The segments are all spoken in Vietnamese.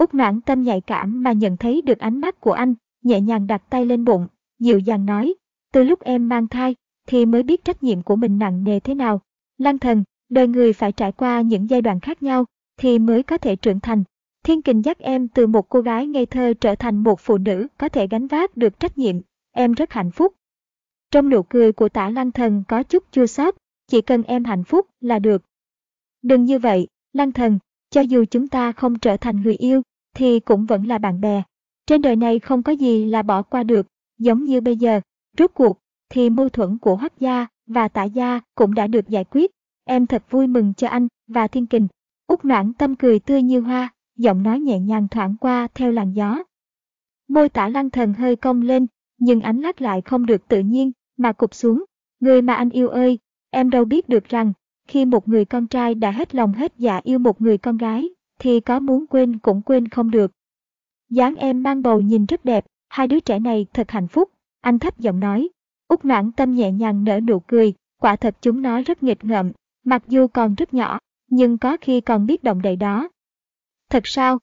Úc noãn tâm nhạy cảm mà nhận thấy được ánh mắt của anh, nhẹ nhàng đặt tay lên bụng, dịu dàng nói, từ lúc em mang thai, thì mới biết trách nhiệm của mình nặng nề thế nào. Lăng thần, đời người phải trải qua những giai đoạn khác nhau, thì mới có thể trưởng thành. Thiên kình dắt em từ một cô gái ngây thơ trở thành một phụ nữ có thể gánh vác được trách nhiệm. Em rất hạnh phúc. Trong nụ cười của tả lăng thần có chút chua xót, chỉ cần em hạnh phúc là được. Đừng như vậy, lăng thần, cho dù chúng ta không trở thành người yêu, thì cũng vẫn là bạn bè. Trên đời này không có gì là bỏ qua được, giống như bây giờ, rốt cuộc, thì mâu thuẫn của Hoắc gia và Tả gia cũng đã được giải quyết. Em thật vui mừng cho anh và Thiên Kình. Úc noãn tâm cười tươi như hoa, giọng nói nhẹ nhàng thoảng qua theo làn gió. Môi tả lăng thần hơi cong lên, nhưng ánh mắt lại không được tự nhiên, mà cụp xuống. Người mà anh yêu ơi, em đâu biết được rằng, khi một người con trai đã hết lòng hết dạ yêu một người con gái, thì có muốn quên cũng quên không được. dáng em mang bầu nhìn rất đẹp, hai đứa trẻ này thật hạnh phúc, anh thấp giọng nói. Úc noãn tâm nhẹ nhàng nở nụ cười, quả thật chúng nó rất nghịch ngợm, mặc dù còn rất nhỏ, nhưng có khi còn biết động đậy đó. Thật sao?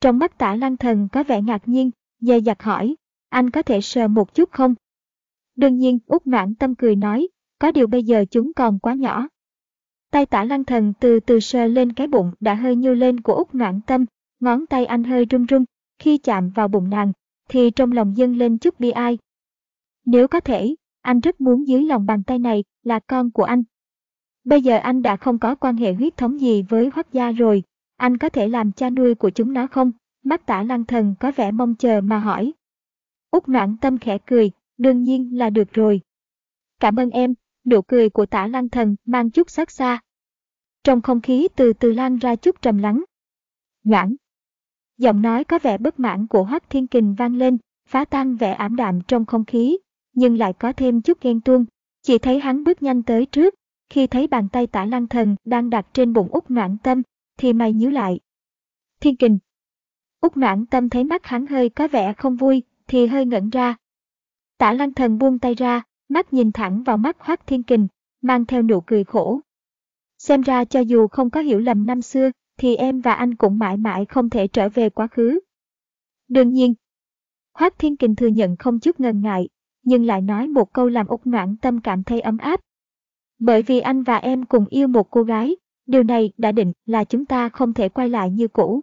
Trong mắt tả lăng thần có vẻ ngạc nhiên, dè dặt hỏi, anh có thể sờ một chút không? Đương nhiên, Úc noãn tâm cười nói, có điều bây giờ chúng còn quá nhỏ. Tay tả lăng thần từ từ sờ lên cái bụng đã hơi nhô lên của Úc Noãn Tâm, ngón tay anh hơi run run, khi chạm vào bụng nàng, thì trong lòng dâng lên chút bi ai. Nếu có thể, anh rất muốn dưới lòng bàn tay này là con của anh. Bây giờ anh đã không có quan hệ huyết thống gì với Hoắc gia rồi, anh có thể làm cha nuôi của chúng nó không? Mắt tả lăng thần có vẻ mong chờ mà hỏi. Úc noãn tâm khẽ cười, đương nhiên là được rồi. Cảm ơn em, nụ cười của tả lăng thần mang chút xót xa. Trong không khí từ từ lan ra chút trầm lắng. Ngoãn. Giọng nói có vẻ bất mãn của Hoắc Thiên Kình vang lên, phá tan vẻ ảm đạm trong không khí, nhưng lại có thêm chút ghen tuông. Chỉ thấy hắn bước nhanh tới trước, khi thấy bàn tay tả lăng thần đang đặt trên bụng út noãn tâm, thì mày nhíu lại. Thiên Kình. út noãn tâm thấy mắt hắn hơi có vẻ không vui, thì hơi ngẩn ra. Tả lăng thần buông tay ra, mắt nhìn thẳng vào mắt Hoắc Thiên Kình, mang theo nụ cười khổ. Xem ra cho dù không có hiểu lầm năm xưa, thì em và anh cũng mãi mãi không thể trở về quá khứ. Đương nhiên, Hoác Thiên Kình thừa nhận không chút ngần ngại, nhưng lại nói một câu làm út noãn tâm cảm thấy ấm áp. Bởi vì anh và em cùng yêu một cô gái, điều này đã định là chúng ta không thể quay lại như cũ.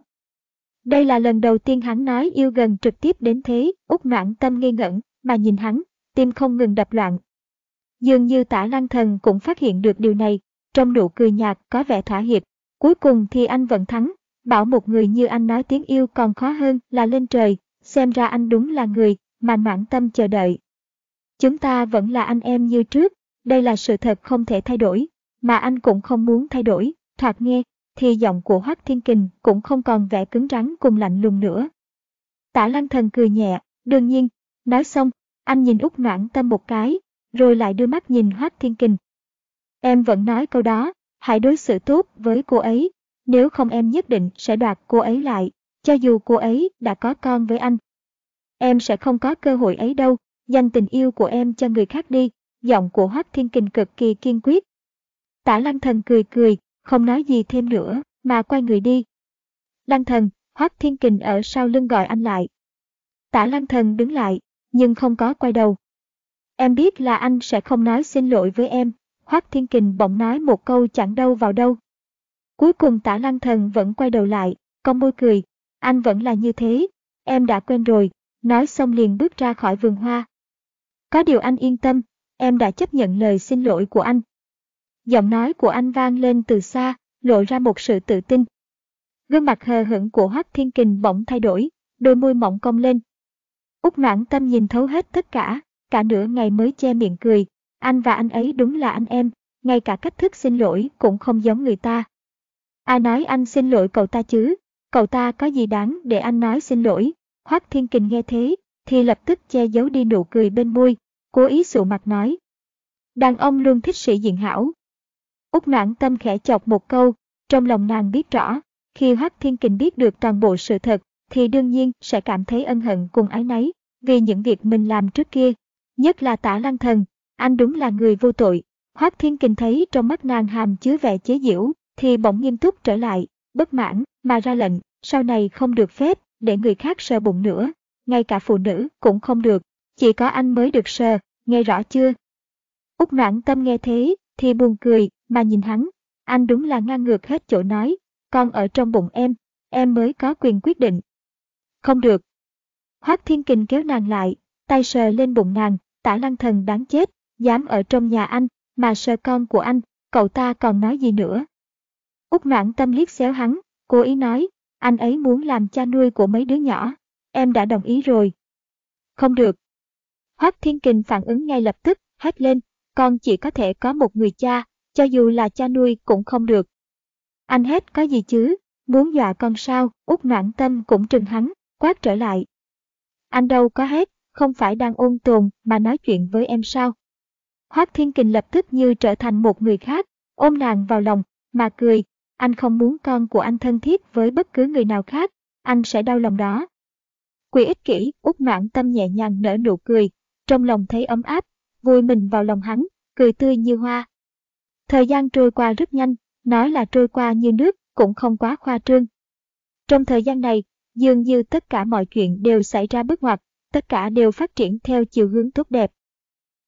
Đây là lần đầu tiên hắn nói yêu gần trực tiếp đến thế, út noãn tâm ngây ngẩn, mà nhìn hắn, tim không ngừng đập loạn. Dường như tả lăng thần cũng phát hiện được điều này, trong nụ cười nhạt có vẻ thỏa hiệp. Cuối cùng thì anh vẫn thắng, bảo một người như anh nói tiếng yêu còn khó hơn là lên trời, xem ra anh đúng là người mà mãn tâm chờ đợi. Chúng ta vẫn là anh em như trước, đây là sự thật không thể thay đổi, mà anh cũng không muốn thay đổi, thoạt nghe, thì giọng của Hoắc Thiên Kình cũng không còn vẻ cứng rắn cùng lạnh lùng nữa. Tả lăng thần cười nhẹ, đương nhiên, nói xong, anh nhìn út noãn tâm một cái, rồi lại đưa mắt nhìn Hoác Thiên Kình. Em vẫn nói câu đó, hãy đối xử tốt với cô ấy, nếu không em nhất định sẽ đoạt cô ấy lại, cho dù cô ấy đã có con với anh. Em sẽ không có cơ hội ấy đâu, dành tình yêu của em cho người khác đi, giọng của Hoác Thiên Kình cực kỳ kiên quyết. Tả Lăng Thần cười cười, không nói gì thêm nữa, mà quay người đi. Lăng Thần, Hoác Thiên Kình ở sau lưng gọi anh lại. Tả Lăng Thần đứng lại, nhưng không có quay đầu. Em biết là anh sẽ không nói xin lỗi với em, Hoác Thiên Kình bỗng nói một câu chẳng đâu vào đâu. Cuối cùng tả lăng thần vẫn quay đầu lại, con môi cười, anh vẫn là như thế, em đã quen rồi, nói xong liền bước ra khỏi vườn hoa. Có điều anh yên tâm, em đã chấp nhận lời xin lỗi của anh. Giọng nói của anh vang lên từ xa, lộ ra một sự tự tin. Gương mặt hờ hững của Hoác Thiên Kình bỗng thay đổi, đôi môi mỏng cong lên, Úc noãn tâm nhìn thấu hết tất cả, cả nửa ngày mới che miệng cười. Anh và anh ấy đúng là anh em, ngay cả cách thức xin lỗi cũng không giống người ta. Ai nói anh xin lỗi cậu ta chứ? Cậu ta có gì đáng để anh nói xin lỗi? Hoác Thiên Kình nghe thế, thì lập tức che giấu đi nụ cười bên môi, cố ý sụ mặt nói. Đàn ông luôn thích sĩ diện hảo. Úc noãn tâm khẽ chọc một câu, trong lòng nàng biết rõ, khi Hoắc Thiên Kình biết được toàn bộ sự thật, thì đương nhiên sẽ cảm thấy ân hận cùng ái náy, vì những việc mình làm trước kia. Nhất là tả lăng thần, anh đúng là người vô tội. Hoắc Thiên Kình thấy trong mắt nàng hàm chứa vẻ chế giễu, thì bỗng nghiêm túc trở lại, bất mãn, mà ra lệnh, sau này không được phép, để người khác sờ bụng nữa, ngay cả phụ nữ cũng không được, chỉ có anh mới được sờ, nghe rõ chưa? Úc noãn tâm nghe thế, thì buồn cười, mà nhìn hắn, anh đúng là ngang ngược hết chỗ nói, con ở trong bụng em, em mới có quyền quyết định. Không được. Hoác Thiên Kình kéo nàng lại, tay sờ lên bụng nàng, tả lăng thần đáng chết, dám ở trong nhà anh, mà sợ con của anh, cậu ta còn nói gì nữa. Úc noãn tâm liếc xéo hắn, cố ý nói, anh ấy muốn làm cha nuôi của mấy đứa nhỏ, em đã đồng ý rồi. Không được. Hoác Thiên Kình phản ứng ngay lập tức, hét lên, con chỉ có thể có một người cha, cho dù là cha nuôi cũng không được. Anh hết có gì chứ, muốn dọa con sao, út noãn tâm cũng trừng hắn, quát trở lại. Anh đâu có hết, không phải đang ôn tồn mà nói chuyện với em sao. Hoác Thiên Kình lập tức như trở thành một người khác, ôm nàng vào lòng, mà cười, anh không muốn con của anh thân thiết với bất cứ người nào khác, anh sẽ đau lòng đó. Quỷ ích kỷ, út noãn tâm nhẹ nhàng nở nụ cười, trong lòng thấy ấm áp, vui mình vào lòng hắn, cười tươi như hoa. Thời gian trôi qua rất nhanh, nói là trôi qua như nước, cũng không quá khoa trương. Trong thời gian này, dường như tất cả mọi chuyện đều xảy ra bước ngoặt, tất cả đều phát triển theo chiều hướng tốt đẹp.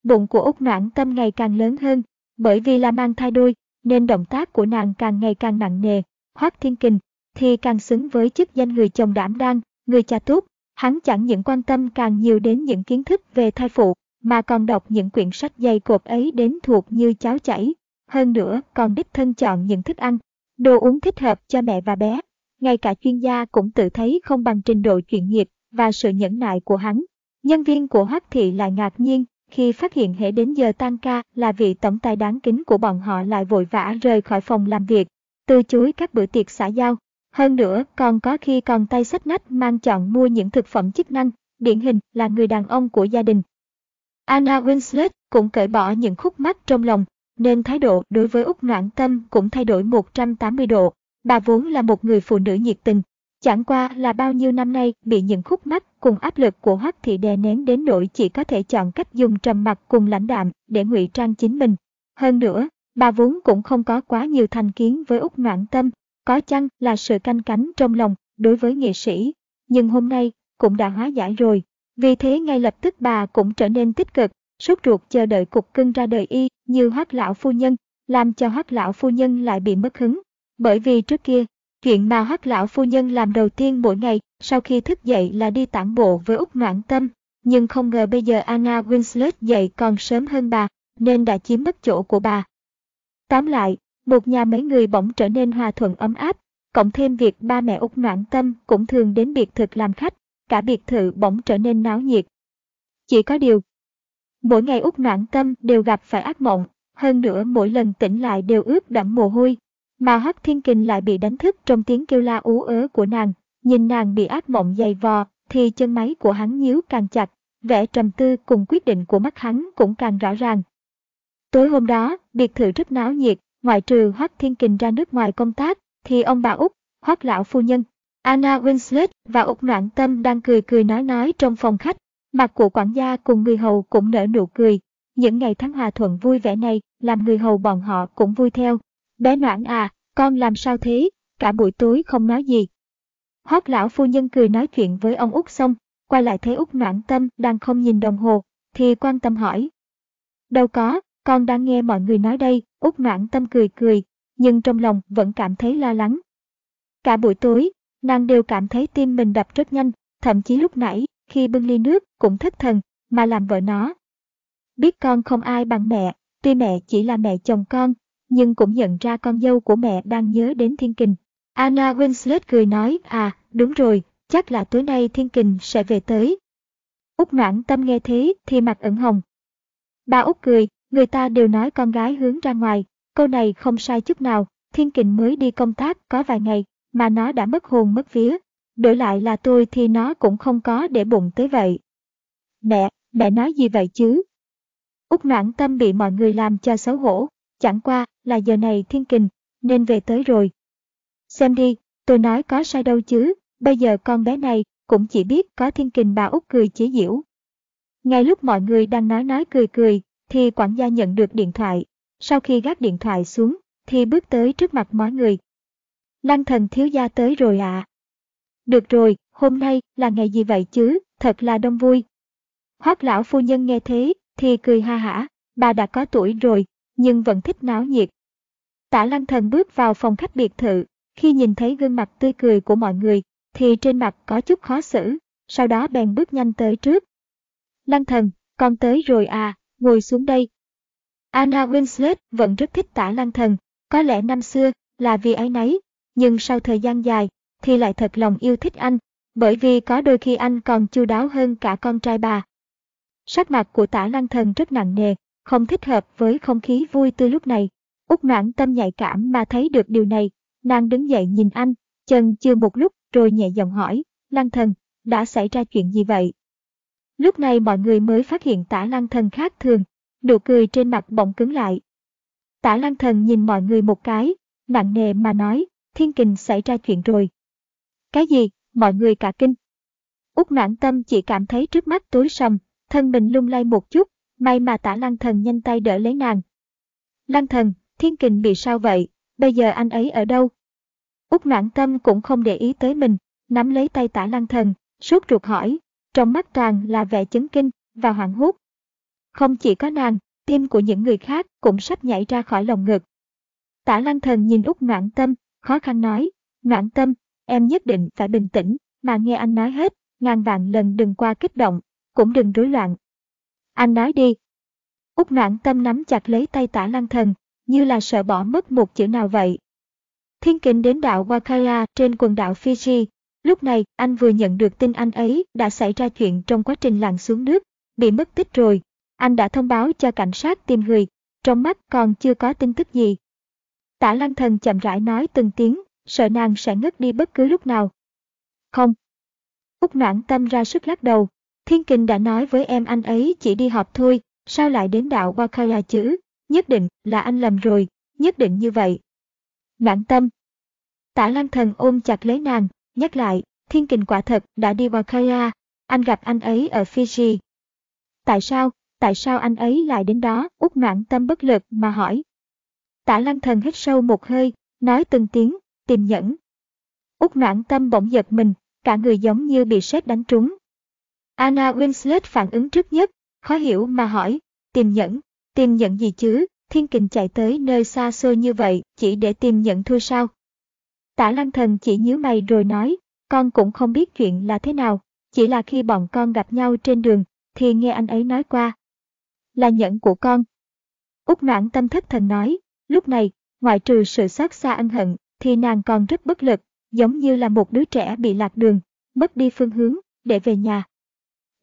Bụng của Úc Noãn Tâm ngày càng lớn hơn, bởi vì là mang thai đôi, nên động tác của nàng càng ngày càng nặng nề, Hoác Thiên Kình thì càng xứng với chức danh người chồng đảm đang, người cha tốt, hắn chẳng những quan tâm càng nhiều đến những kiến thức về thai phụ, mà còn đọc những quyển sách dày cộp ấy đến thuộc như cháo chảy. Hơn nữa, còn đích thân chọn những thức ăn, đồ uống thích hợp cho mẹ và bé. Ngay cả chuyên gia cũng tự thấy không bằng trình độ chuyên nghiệp và sự nhẫn nại của hắn. Nhân viên của Hoắc Thị lại ngạc nhiên khi phát hiện hệ đến giờ tan ca là vị tổng tài đáng kính của bọn họ lại vội vã rời khỏi phòng làm việc, từ chối các bữa tiệc xã giao. Hơn nữa, còn có khi còn tay sách nách mang chọn mua những thực phẩm chức năng, điển hình là người đàn ông của gia đình. Anna Winslet cũng cởi bỏ những khúc mắc trong lòng, nên thái độ đối với Úc Noãn Tâm cũng thay đổi 180 độ. Bà vốn là một người phụ nữ nhiệt tình, chẳng qua là bao nhiêu năm nay bị những khúc mắc cùng áp lực của Hoắc thị đè nén đến nỗi chỉ có thể chọn cách dùng trầm mặc cùng lãnh đạm để ngụy trang chính mình. Hơn nữa, bà vốn cũng không có quá nhiều thành kiến với Úc Noãn Tâm, có chăng là sự canh cánh trong lòng đối với nghệ sĩ, nhưng hôm nay cũng đã hóa giải rồi. Vì thế ngay lập tức bà cũng trở nên tích cực, sốt ruột chờ đợi cục cưng ra đời y như hoắc lão phu nhân, làm cho hoắc lão phu nhân lại bị mất hứng. Bởi vì trước kia, chuyện mà Hắc lão phu nhân làm đầu tiên mỗi ngày sau khi thức dậy là đi tản bộ với Úc Noãn Tâm. Nhưng không ngờ bây giờ Anna Winslet dậy còn sớm hơn bà, nên đã chiếm mất chỗ của bà. Tóm lại, một nhà mấy người bỗng trở nên hòa thuận ấm áp, cộng thêm việc ba mẹ Úc Noãn Tâm cũng thường đến biệt thực làm khách, cả biệt thự bỗng trở nên náo nhiệt. Chỉ có điều, mỗi ngày Úc noãn tâm đều gặp phải ác mộng, hơn nữa mỗi lần tỉnh lại đều ướt đẫm mồ hôi, mà Hắc Thiên Kình lại bị đánh thức trong tiếng kêu la ú ớ của nàng, nhìn nàng bị ác mộng dày vò, thì chân máy của hắn nhíu càng chặt, vẻ trầm tư cùng quyết định của mắt hắn cũng càng rõ ràng. Tối hôm đó, biệt thự rất náo nhiệt, ngoại trừ Hoắc Thiên Kình ra nước ngoài công tác, thì ông bà Úc, Hoắc lão phu nhân, Anna Winslet và Úc Noãn Tâm đang cười cười nói nói trong phòng khách. Mặt của quản gia cùng người hầu cũng nở nụ cười. Những ngày tháng hòa thuận vui vẻ này làm người hầu bọn họ cũng vui theo. Bé Noãn à, con làm sao thế? Cả buổi tối không nói gì. Hót lão phu nhân cười nói chuyện với ông Úc xong, quay lại thấy Úc Noãn Tâm đang không nhìn đồng hồ, thì quan tâm hỏi. Đâu có, con đang nghe mọi người nói đây, Úc Noãn Tâm cười cười, nhưng trong lòng vẫn cảm thấy lo lắng. Cả buổi tối, nàng đều cảm thấy tim mình đập rất nhanh, thậm chí lúc nãy, khi bưng ly nước cũng thất thần, mà làm vợ nó. Biết con không ai bằng mẹ, tuy mẹ chỉ là mẹ chồng con, nhưng cũng nhận ra con dâu của mẹ đang nhớ đến Thiên Kình. Anna Winslet cười nói, à, đúng rồi, chắc là tối nay Thiên Kình sẽ về tới. Úc noãn tâm nghe thế thì mặt ửng hồng. Bà Úc cười, người ta đều nói con gái hướng ra ngoài, câu này không sai chút nào, Thiên Kình mới đi công tác có vài ngày, mà nó đã mất hồn mất vía. Đổi lại là tôi thì nó cũng không có để bụng tới vậy. Mẹ, mẹ nói gì vậy chứ? Úc noãn tâm bị mọi người làm cho xấu hổ, chẳng qua là giờ này thiên kình, nên về tới rồi. Xem đi, tôi nói có sai đâu chứ, bây giờ con bé này cũng chỉ biết có thiên kình bà út cười chế giễu. Ngay lúc mọi người đang nói nói cười cười, thì quản gia nhận được điện thoại. Sau khi gác điện thoại xuống, thì bước tới trước mặt mọi người. Lăng thần thiếu gia tới rồi ạ. À. Được rồi, hôm nay là ngày gì vậy chứ, thật là đông vui. Hoác lão phu nhân nghe thế, thì cười ha hả, bà đã có tuổi rồi, nhưng vẫn thích náo nhiệt. Tả lăng thần bước vào phòng khách biệt thự, khi nhìn thấy gương mặt tươi cười của mọi người, thì trên mặt có chút khó xử, sau đó bèn bước nhanh tới trước. Lăng thần, con tới rồi à, ngồi xuống đây. Anna Winslet vẫn rất thích tả lăng thần, có lẽ năm xưa là vì ấy nấy, nhưng sau thời gian dài thì lại thật lòng yêu thích anh, bởi vì có đôi khi anh còn chu đáo hơn cả con trai bà. Sắc mặt của tả lăng thần rất nặng nề, không thích hợp với không khí vui tươi lúc này. Úc noãn tâm nhạy cảm mà thấy được điều này, nàng đứng dậy nhìn anh, chân chưa một lúc rồi nhẹ giọng hỏi, lăng thần, đã xảy ra chuyện gì vậy? Lúc này mọi người mới phát hiện tả lăng thần khác thường, nụ cười trên mặt bỗng cứng lại. Tả lăng thần nhìn mọi người một cái, nặng nề mà nói, thiên kình xảy ra chuyện rồi. Cái gì, mọi người cả kinh. Út noãn tâm chỉ cảm thấy trước mắt tối sầm, thân mình lung lay một chút, may mà tả lăng thần nhanh tay đỡ lấy nàng. Lăng thần, thiên kình bị sao vậy, bây giờ anh ấy ở đâu? Úc noãn tâm cũng không để ý tới mình, nắm lấy tay tả lăng thần, sốt ruột hỏi, trong mắt tràn là vẻ chấn kinh và hoảng hốt. Không chỉ có nàng, tim của những người khác cũng sắp nhảy ra khỏi lồng ngực. Tả lăng thần nhìn Úc noãn tâm, khó khăn nói, noãn tâm, em nhất định phải bình tĩnh, mà nghe anh nói hết, ngàn vạn lần đừng qua kích động, cũng đừng rối loạn. Anh nói đi. Úc noãn tâm nắm chặt lấy tay tả lăng thần, như là sợ bỏ mất một chữ nào vậy. Thiên kình đến đảo Wakaya trên quần đảo Fiji. Lúc này, anh vừa nhận được tin anh ấy đã xảy ra chuyện trong quá trình lặn xuống nước, bị mất tích rồi. Anh đã thông báo cho cảnh sát tìm người, trong mắt còn chưa có tin tức gì. Tả lăng thần chậm rãi nói từng tiếng, sợ nàng sẽ ngất đi bất cứ lúc nào. Không. Úc noãn tâm ra sức lắc đầu. Thiên Kình đã nói với em anh ấy chỉ đi họp thôi, sao lại đến đảo Wakaya chứ? Nhất định là anh lầm rồi, nhất định như vậy. Noãn tâm. Tả lăng thần ôm chặt lấy nàng, nhắc lại, thiên kình quả thật đã đi Wakaya, anh gặp anh ấy ở Fiji. Tại sao, tại sao anh ấy lại đến đó? Út noãn tâm bất lực mà hỏi. Tả lăng thần hít sâu một hơi, nói từng tiếng, tìm nhẫn. Út noãn tâm bỗng giật mình, cả người giống như bị sét đánh trúng. Anna Winslet phản ứng trước nhất, khó hiểu mà hỏi, tìm nhẫn, tìm nhẫn gì chứ, thiên kình chạy tới nơi xa xôi như vậy chỉ để tìm nhẫn thôi sao? Tả lăng thần chỉ nhíu mày rồi nói, con cũng không biết chuyện là thế nào, chỉ là khi bọn con gặp nhau trên đường, thì nghe anh ấy nói qua. Là nhẫn của con. Úc noãn tâm thất thần nói, lúc này, ngoại trừ sự xót xa ân hận, thì nàng còn rất bất lực, giống như là một đứa trẻ bị lạc đường, mất đi phương hướng, để về nhà.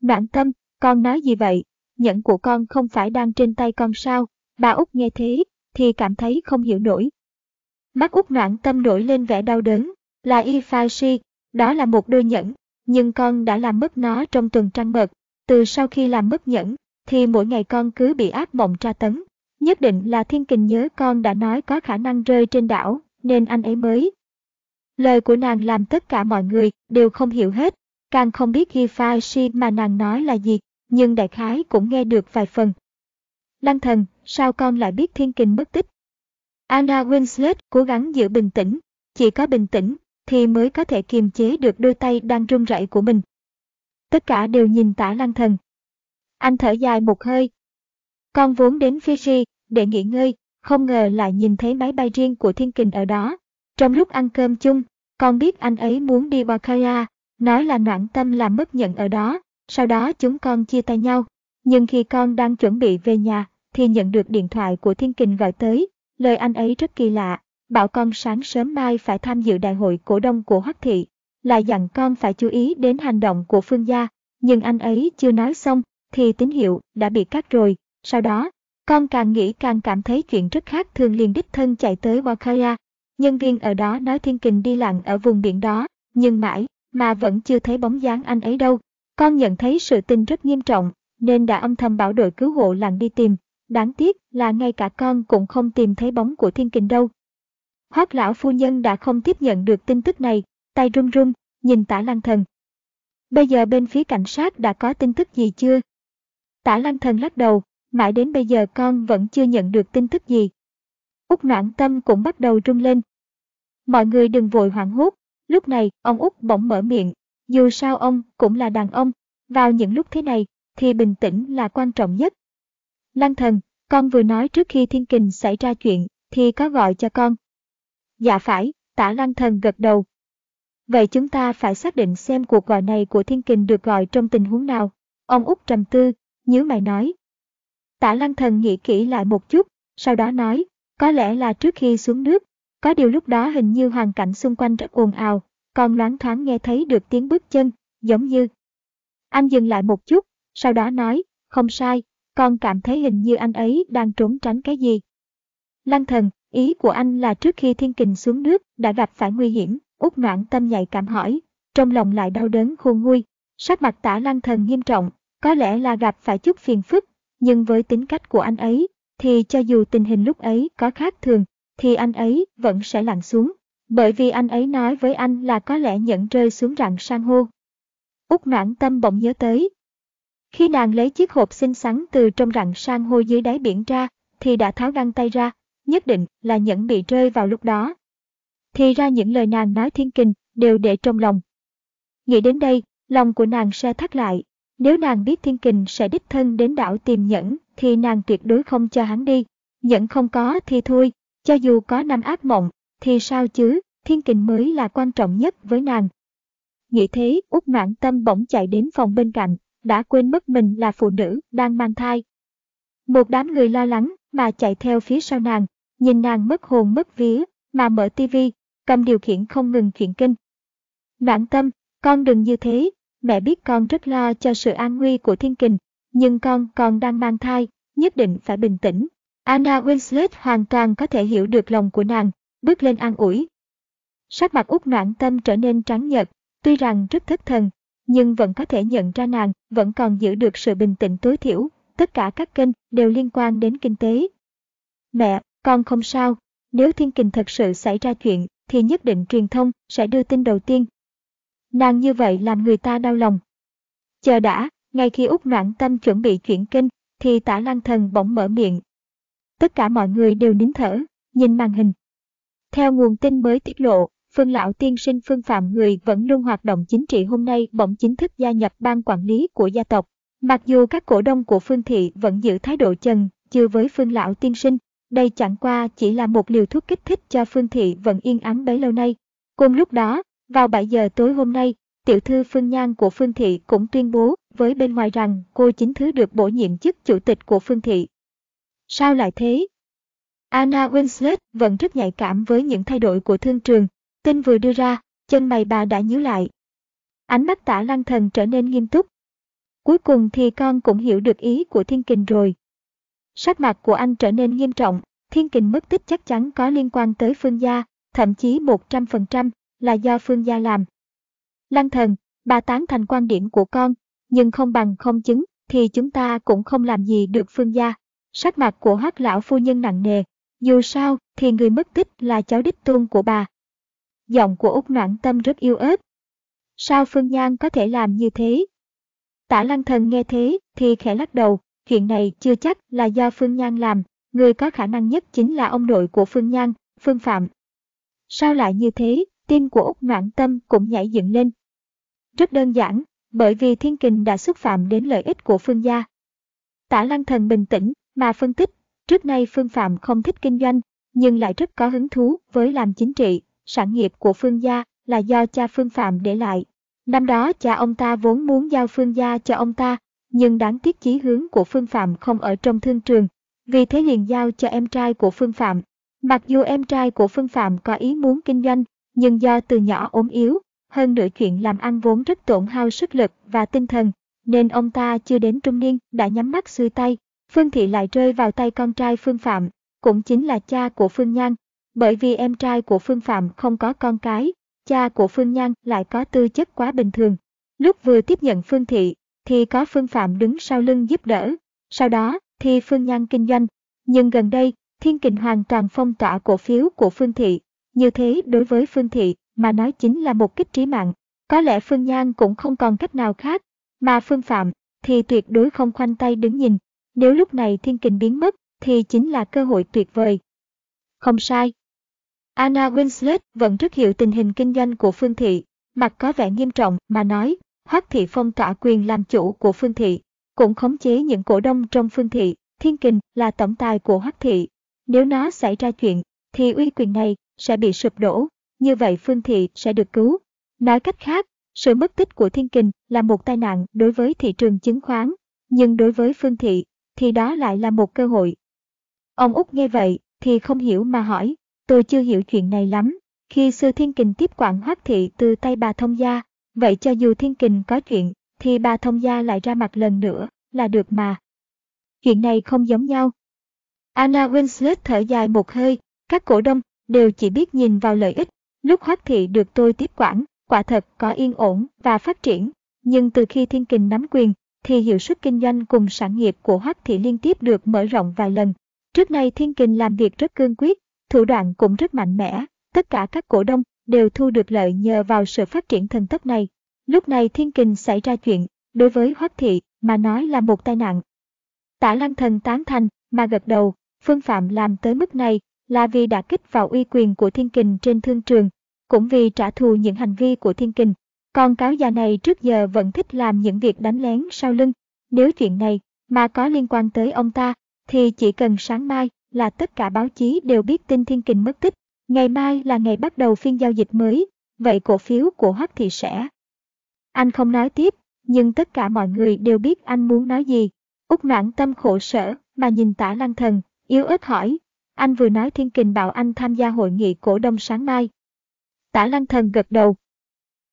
Noãn tâm, con nói gì vậy? Nhẫn của con không phải đang trên tay con sao? Bà Úc nghe thế, thì cảm thấy không hiểu nổi. Mắt Úc noãn tâm nổi lên vẻ đau đớn, là y phai si, đó là một đôi nhẫn, nhưng con đã làm mất nó trong tuần trăng mật. Từ sau khi làm mất nhẫn, thì mỗi ngày con cứ bị ác mộng tra tấn. Nhất định là thiên kình nhớ con đã nói có khả năng rơi trên đảo, nên anh ấy mới. Lời của nàng làm tất cả mọi người đều không hiểu hết, càng không biết Hifashi mà nàng nói là gì, nhưng đại khái cũng nghe được vài phần. Lăng thần, sao con lại biết thiên kình mất tích? Anna Winslet cố gắng giữ bình tĩnh, chỉ có bình tĩnh thì mới có thể kiềm chế được đôi tay đang run rẩy của mình. Tất cả đều nhìn tả lăng thần. Anh thở dài một hơi. Con vốn đến Fiji để nghỉ ngơi, không ngờ lại nhìn thấy máy bay riêng của thiên kình ở đó. Trong lúc ăn cơm chung, con biết anh ấy muốn đi Wakaya, nói là noạn tâm làm mất nhận ở đó, sau đó chúng con chia tay nhau. Nhưng khi con đang chuẩn bị về nhà, thì nhận được điện thoại của thiên kình gọi tới, lời anh ấy rất kỳ lạ, bảo con sáng sớm mai phải tham dự đại hội cổ đông của Hoắc Thị, là dặn con phải chú ý đến hành động của Phương gia, nhưng anh ấy chưa nói xong, thì tín hiệu đã bị cắt rồi, sau đó, con càng nghĩ càng cảm thấy chuyện rất khác thường liền đích thân chạy tới Wakaya. Nhân viên ở đó nói thiên kình đi lặn ở vùng biển đó, nhưng mãi, mà vẫn chưa thấy bóng dáng anh ấy đâu. Con nhận thấy sự tình rất nghiêm trọng, nên đã âm thầm bảo đội cứu hộ làng đi tìm. Đáng tiếc là ngay cả con cũng không tìm thấy bóng của thiên kình đâu. Hoác lão phu nhân đã không tiếp nhận được tin tức này, tay run run, nhìn tả lăng thần. Bây giờ bên phía cảnh sát đã có tin tức gì chưa? Tả lăng thần lắc đầu, mãi đến bây giờ con vẫn chưa nhận được tin tức gì. Úc noãn tâm cũng bắt đầu run lên. Mọi người đừng vội hoảng hốt, lúc này ông út bỗng mở miệng, dù sao ông cũng là đàn ông, vào những lúc thế này thì bình tĩnh là quan trọng nhất. Lăng thần, con vừa nói trước khi thiên kình xảy ra chuyện thì có gọi cho con. Dạ phải, tả lăng thần gật đầu. Vậy chúng ta phải xác định xem cuộc gọi này của thiên kình được gọi trong tình huống nào. Ông út trầm tư, nhớ mày nói. Tả lăng thần nghĩ kỹ lại một chút, sau đó nói, có lẽ là trước khi xuống nước, có điều lúc đó hình như hoàn cảnh xung quanh rất ồn ào, con loáng thoáng nghe thấy được tiếng bước chân, giống như. Anh dừng lại một chút, sau đó nói, không sai, con cảm thấy hình như anh ấy đang trốn tránh cái gì. Lăng thần, ý của anh là trước khi thiên kình xuống nước đã gặp phải nguy hiểm, út noãn tâm nhạy cảm hỏi, trong lòng lại đau đớn khôn nguôi, sắc mặt tả lăng thần nghiêm trọng, có lẽ là gặp phải chút phiền phức, nhưng với tính cách của anh ấy, thì cho dù tình hình lúc ấy có khác thường, thì anh ấy vẫn sẽ lặn xuống, bởi vì anh ấy nói với anh là có lẽ nhận rơi xuống rặng san hô. Úc noãn tâm bỗng nhớ tới. Khi nàng lấy chiếc hộp xinh xắn từ trong rặng san hô dưới đáy biển ra, thì đã tháo găng tay ra, nhất định là nhẫn bị rơi vào lúc đó. Thì ra những lời nàng nói thiên kinh đều để trong lòng. Nghĩ đến đây, lòng của nàng sẽ thắt lại. Nếu nàng biết thiên kình sẽ đích thân đến đảo tìm nhẫn, thì nàng tuyệt đối không cho hắn đi. Nhẫn không có thì thôi, cho dù có năm ác mộng, thì sao chứ, thiên kình mới là quan trọng nhất với nàng. Nghĩ thế, út noãn tâm bỗng chạy đến phòng bên cạnh, đã quên mất mình là phụ nữ đang mang thai. Một đám người lo lắng mà chạy theo phía sau nàng, nhìn nàng mất hồn mất vía, mà mở tivi, cầm điều khiển không ngừng chuyện kinh. Noãn tâm, con đừng như thế, mẹ biết con rất lo cho sự an nguy của thiên kình, nhưng con còn đang mang thai, nhất định phải bình tĩnh. Anna Winslet hoàn toàn có thể hiểu được lòng của nàng, bước lên an ủi. Sắc mặt út noãn tâm trở nên trắng nhợt, tuy rằng rất thất thần, nhưng vẫn có thể nhận ra nàng vẫn còn giữ được sự bình tĩnh tối thiểu, tất cả các kênh đều liên quan đến kinh tế. Mẹ, con không sao, nếu thiên kình thật sự xảy ra chuyện thì nhất định truyền thông sẽ đưa tin đầu tiên. Nàng như vậy làm người ta đau lòng. Chờ đã, ngay khi út noãn tâm chuẩn bị chuyển kinh, thì tả lăng thần bỗng mở miệng. Tất cả mọi người đều nín thở, nhìn màn hình. Theo nguồn tin mới tiết lộ, Phương Lão tiên sinh Phương Phạm người vẫn luôn hoạt động chính trị hôm nay bỗng chính thức gia nhập ban quản lý của gia tộc. Mặc dù các cổ đông của Phương Thị vẫn giữ thái độ chần chưa với Phương Lão tiên sinh, đây chẳng qua chỉ là một liều thuốc kích thích cho Phương Thị vẫn yên ắng bấy lâu nay. Cùng lúc đó, vào 7 giờ tối hôm nay, tiểu thư Phương Nhan của Phương Thị cũng tuyên bố với bên ngoài rằng cô chính thứ được bổ nhiệm chức chủ tịch của Phương Thị. Sao lại thế? Anna Winslet vẫn rất nhạy cảm với những thay đổi của thương trường. Tin vừa đưa ra, chân mày bà đã nhíu lại. Ánh mắt tả lăng thần trở nên nghiêm túc. Cuối cùng thì con cũng hiểu được ý của thiên kình rồi. Sắc mặt của anh trở nên nghiêm trọng, thiên kình mất tích chắc chắn có liên quan tới phương gia, thậm chí 100% là do phương gia làm. Lăng thần, bà tán thành quan điểm của con, nhưng không bằng không chứng, thì chúng ta cũng không làm gì được phương gia. Sắc mặt của hắc lão phu nhân nặng nề, dù sao thì người mất tích là cháu đích tôn của bà. Giọng của Úc Noãn Tâm rất yêu ớt. Sao Phương Nhan có thể làm như thế? Tả lăng thần nghe thế thì khẽ lắc đầu, chuyện này chưa chắc là do Phương Nhan làm, người có khả năng nhất chính là ông nội của Phương Nhan, Phương Phạm. Sao lại như thế, tim của Úc Noãn Tâm cũng nhảy dựng lên. Rất đơn giản, bởi vì thiên kình đã xúc phạm đến lợi ích của Phương gia. Tả lăng thần bình tĩnh mà phân tích, trước nay Phương Phạm không thích kinh doanh, nhưng lại rất có hứng thú với làm chính trị, sản nghiệp của Phương gia là do cha Phương Phạm để lại. Năm đó cha ông ta vốn muốn giao Phương gia cho ông ta, nhưng đáng tiếc chí hướng của Phương Phạm không ở trong thương trường, vì thế liền giao cho em trai của Phương Phạm. Mặc dù em trai của Phương Phạm có ý muốn kinh doanh, nhưng do từ nhỏ ốm yếu, hơn nữa chuyện làm ăn vốn rất tổn hao sức lực và tinh thần, nên ông ta chưa đến trung niên đã nhắm mắt xuôi tay. Phương Thị lại rơi vào tay con trai Phương Phạm, cũng chính là cha của Phương Nhan. Bởi vì em trai của Phương Phạm không có con cái, cha của Phương Nhan lại có tư chất quá bình thường. Lúc vừa tiếp nhận Phương Thị, thì có Phương Phạm đứng sau lưng giúp đỡ. Sau đó, thì Phương Nhan kinh doanh. Nhưng gần đây, Thiên Kình hoàn toàn phong tỏa cổ phiếu của Phương Thị. Như thế đối với Phương Thị mà nói chính là một kích trí mạng. Có lẽ Phương Nhan cũng không còn cách nào khác, mà Phương Phạm thì tuyệt đối không khoanh tay đứng nhìn. Nếu lúc này Thiên Kình biến mất, thì chính là cơ hội tuyệt vời. Không sai. Anna Winslet vẫn rất hiểu tình hình kinh doanh của Phương Thị, mặt có vẻ nghiêm trọng mà nói, Hoắc Thị phong tỏa quyền làm chủ của Phương Thị, cũng khống chế những cổ đông trong Phương Thị, Thiên Kình là tổng tài của Hoắc Thị. Nếu nó xảy ra chuyện, thì uy quyền này sẽ bị sụp đổ, như vậy Phương Thị sẽ được cứu. Nói cách khác, sự mất tích của Thiên Kình là một tai nạn đối với thị trường chứng khoán, nhưng đối với Phương Thị thì đó lại là một cơ hội. Ông Úc nghe vậy thì không hiểu mà hỏi, tôi chưa hiểu chuyện này lắm. Khi sư Thiên Kình tiếp quản Hoắc Thị từ tay bà Thông Gia, vậy cho dù Thiên Kình có chuyện thì bà Thông Gia lại ra mặt lần nữa là được mà. Chuyện này không giống nhau. Anna Winslet thở dài một hơi, các cổ đông đều chỉ biết nhìn vào lợi ích. Lúc Hoắc Thị được tôi tiếp quản, quả thật có yên ổn và phát triển. Nhưng từ khi Thiên Kình nắm quyền, thì hiệu suất kinh doanh cùng sản nghiệp của Hoắc Thị liên tiếp được mở rộng vài lần. Trước nay Thiên Kình làm việc rất cương quyết, thủ đoạn cũng rất mạnh mẽ. Tất cả các cổ đông đều thu được lợi nhờ vào sự phát triển thần tốc này. Lúc này Thiên Kình xảy ra chuyện, đối với Hoắc Thị mà nói là một tai nạn. Tả Lăng Thần tán thành mà gật đầu, Phương Phạm làm tới mức này là vì đã kích vào uy quyền của Thiên Kình trên thương trường, cũng vì trả thù những hành vi của Thiên Kình. Con cáo già này trước giờ vẫn thích làm những việc đánh lén sau lưng. Nếu chuyện này mà có liên quan tới ông ta, thì chỉ cần sáng mai là tất cả báo chí đều biết tin Thiên Kình mất tích. Ngày mai là ngày bắt đầu phiên giao dịch mới, vậy cổ phiếu của Hoắc thì sẽ. Anh không nói tiếp, nhưng tất cả mọi người đều biết anh muốn nói gì. Úc noãn tâm khổ sở mà nhìn tả lăng thần, yếu ớt hỏi. Anh vừa nói Thiên Kình bảo anh tham gia hội nghị cổ đông sáng mai. Tả lăng thần gật đầu.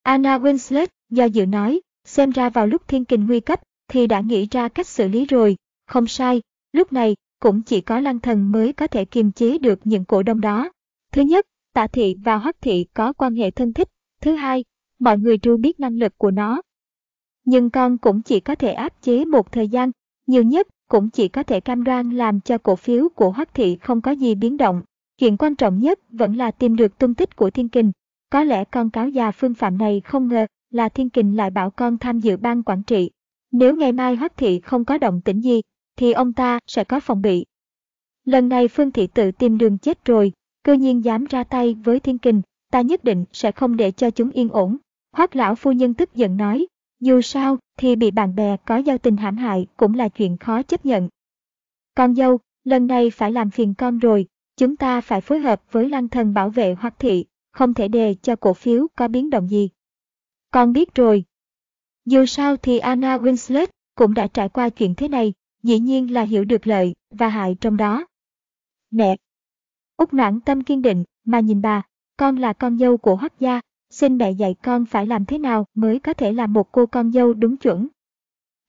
Anna Winslet do dự nói, xem ra vào lúc Thiên Kình nguy cấp thì đã nghĩ ra cách xử lý rồi. Không sai, lúc này cũng chỉ có lăng thần mới có thể kiềm chế được những cổ đông đó. Thứ nhất, tạ thị và hoắc thị có quan hệ thân thích. Thứ hai, mọi người đều biết năng lực của nó. Nhưng con cũng chỉ có thể áp chế một thời gian, nhiều nhất cũng chỉ có thể cam đoan làm cho cổ phiếu của hoắc thị không có gì biến động. Chuyện quan trọng nhất vẫn là tìm được tung tích của thiên kình. Có lẽ con cáo già phương phạm này không ngờ là thiên kình lại bảo con tham dự ban quản trị. Nếu ngày mai hoắc thị không có động tĩnh gì, thì ông ta sẽ có phòng bị. Lần này Phương Thị tự tìm đường chết rồi, cơ nhiên dám ra tay với thiên kình, ta nhất định sẽ không để cho chúng yên ổn. hoắc lão phu nhân tức giận nói, dù sao thì bị bạn bè có giao tình hãm hại cũng là chuyện khó chấp nhận. Con dâu, lần này phải làm phiền con rồi, chúng ta phải phối hợp với lăng thần bảo vệ hoắc thị, không thể đề cho cổ phiếu có biến động gì. Con biết rồi. Dù sao thì Anna Winslet cũng đã trải qua chuyện thế này, dĩ nhiên là hiểu được lợi và hại trong đó. Mẹ! Úc noãn tâm kiên định mà nhìn bà, con là con dâu của hoắc gia, xin mẹ dạy con phải làm thế nào mới có thể làm một cô con dâu đúng chuẩn.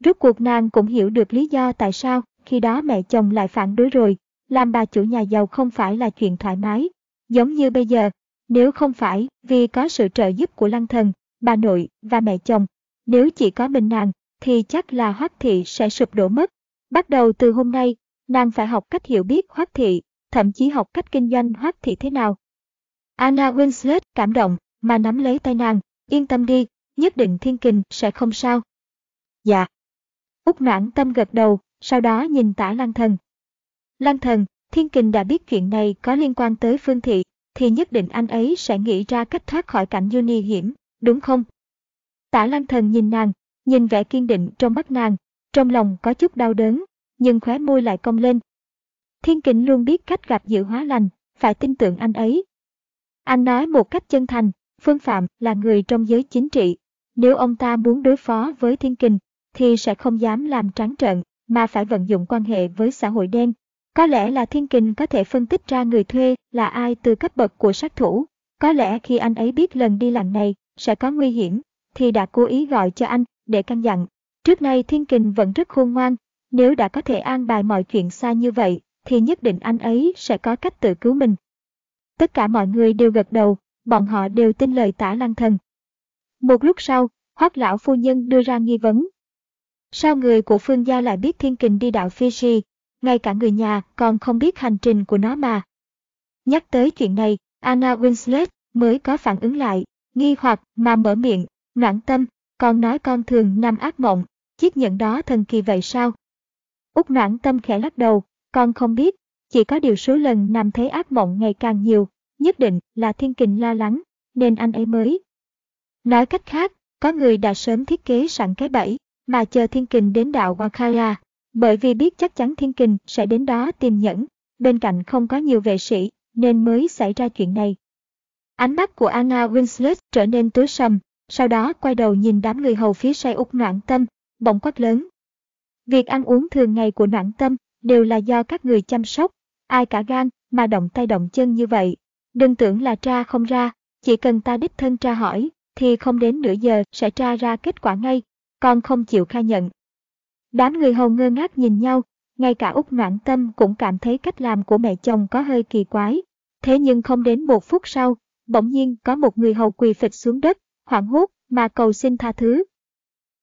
Rốt cuộc nàng cũng hiểu được lý do tại sao khi đó mẹ chồng lại phản đối rồi, làm bà chủ nhà giàu không phải là chuyện thoải mái. Giống như bây giờ, nếu không phải vì có sự trợ giúp của lăng thần, bà nội và mẹ chồng, nếu chỉ có mình nàng, thì chắc là hoắc thị sẽ sụp đổ mất. Bắt đầu từ hôm nay, nàng phải học cách hiểu biết hoắc thị, thậm chí học cách kinh doanh hoắc thị thế nào. Anna Winslet cảm động, mà nắm lấy tay nàng, yên tâm đi, nhất định thiên kình sẽ không sao. Dạ. Úc noãn tâm gật đầu, sau đó nhìn tả lăng thần. Lăng thần, thiên kình đã biết chuyện này có liên quan tới phương thị, thì nhất định anh ấy sẽ nghĩ ra cách thoát khỏi cảnh Juni hiểm, đúng không? Tả lăng thần nhìn nàng, nhìn vẻ kiên định trong mắt nàng, trong lòng có chút đau đớn, nhưng khóe môi lại cong lên. Thiên kình luôn biết cách gặp dự hóa lành, phải tin tưởng anh ấy. Anh nói một cách chân thành, Phương Phạm là người trong giới chính trị. Nếu ông ta muốn đối phó với thiên kình, thì sẽ không dám làm trắng trợn, mà phải vận dụng quan hệ với xã hội đen. Có lẽ là thiên kình có thể phân tích ra người thuê là ai từ cấp bậc của sát thủ. Có lẽ khi anh ấy biết lần đi làm này sẽ có nguy hiểm, thì đã cố ý gọi cho anh để căn dặn. Trước nay thiên kình vẫn rất khôn ngoan, nếu đã có thể an bài mọi chuyện xa như vậy, thì nhất định anh ấy sẽ có cách tự cứu mình. Tất cả mọi người đều gật đầu, bọn họ đều tin lời tả lăng thần. Một lúc sau, hoác lão phu nhân đưa ra nghi vấn. Sao người của Phương gia lại biết Thiên Kình đi đạo Fiji, ngay cả người nhà còn không biết hành trình của nó mà. Nhắc tới chuyện này, Anna Winslet mới có phản ứng lại, nghi hoặc mà mở miệng, noãn tâm, con nói con thường nằm ác mộng, chiếc nhẫn đó thần kỳ vậy sao? Úc noãn tâm khẽ lắc đầu, con không biết, chỉ có điều số lần nằm thấy ác mộng ngày càng nhiều, nhất định là thiên kình lo lắng, nên anh ấy mới. Nói cách khác, có người đã sớm thiết kế sẵn cái bẫy, mà chờ thiên kình đến đạo Wakaya, bởi vì biết chắc chắn thiên kình sẽ đến đó tìm nhẫn, bên cạnh không có nhiều vệ sĩ, nên mới xảy ra chuyện này. Ánh mắt của Anna Winslet trở nên tối sầm, sau đó quay đầu nhìn đám người hầu phía sau út noạn tâm, bỗng quát lớn. Việc ăn uống thường ngày của noạn tâm đều là do các người chăm sóc, ai cả gan mà động tay động chân như vậy. Đừng tưởng là tra không ra, chỉ cần ta đích thân tra hỏi, thì không đến nửa giờ sẽ tra ra kết quả ngay, còn không chịu khai nhận. Đám người hầu ngơ ngác nhìn nhau, ngay cả Úc Noãn Tâm cũng cảm thấy cách làm của mẹ chồng có hơi kỳ quái. Thế nhưng không đến một phút sau, bỗng nhiên có một người hầu quỳ phịch xuống đất, hoảng hốt mà cầu xin tha thứ.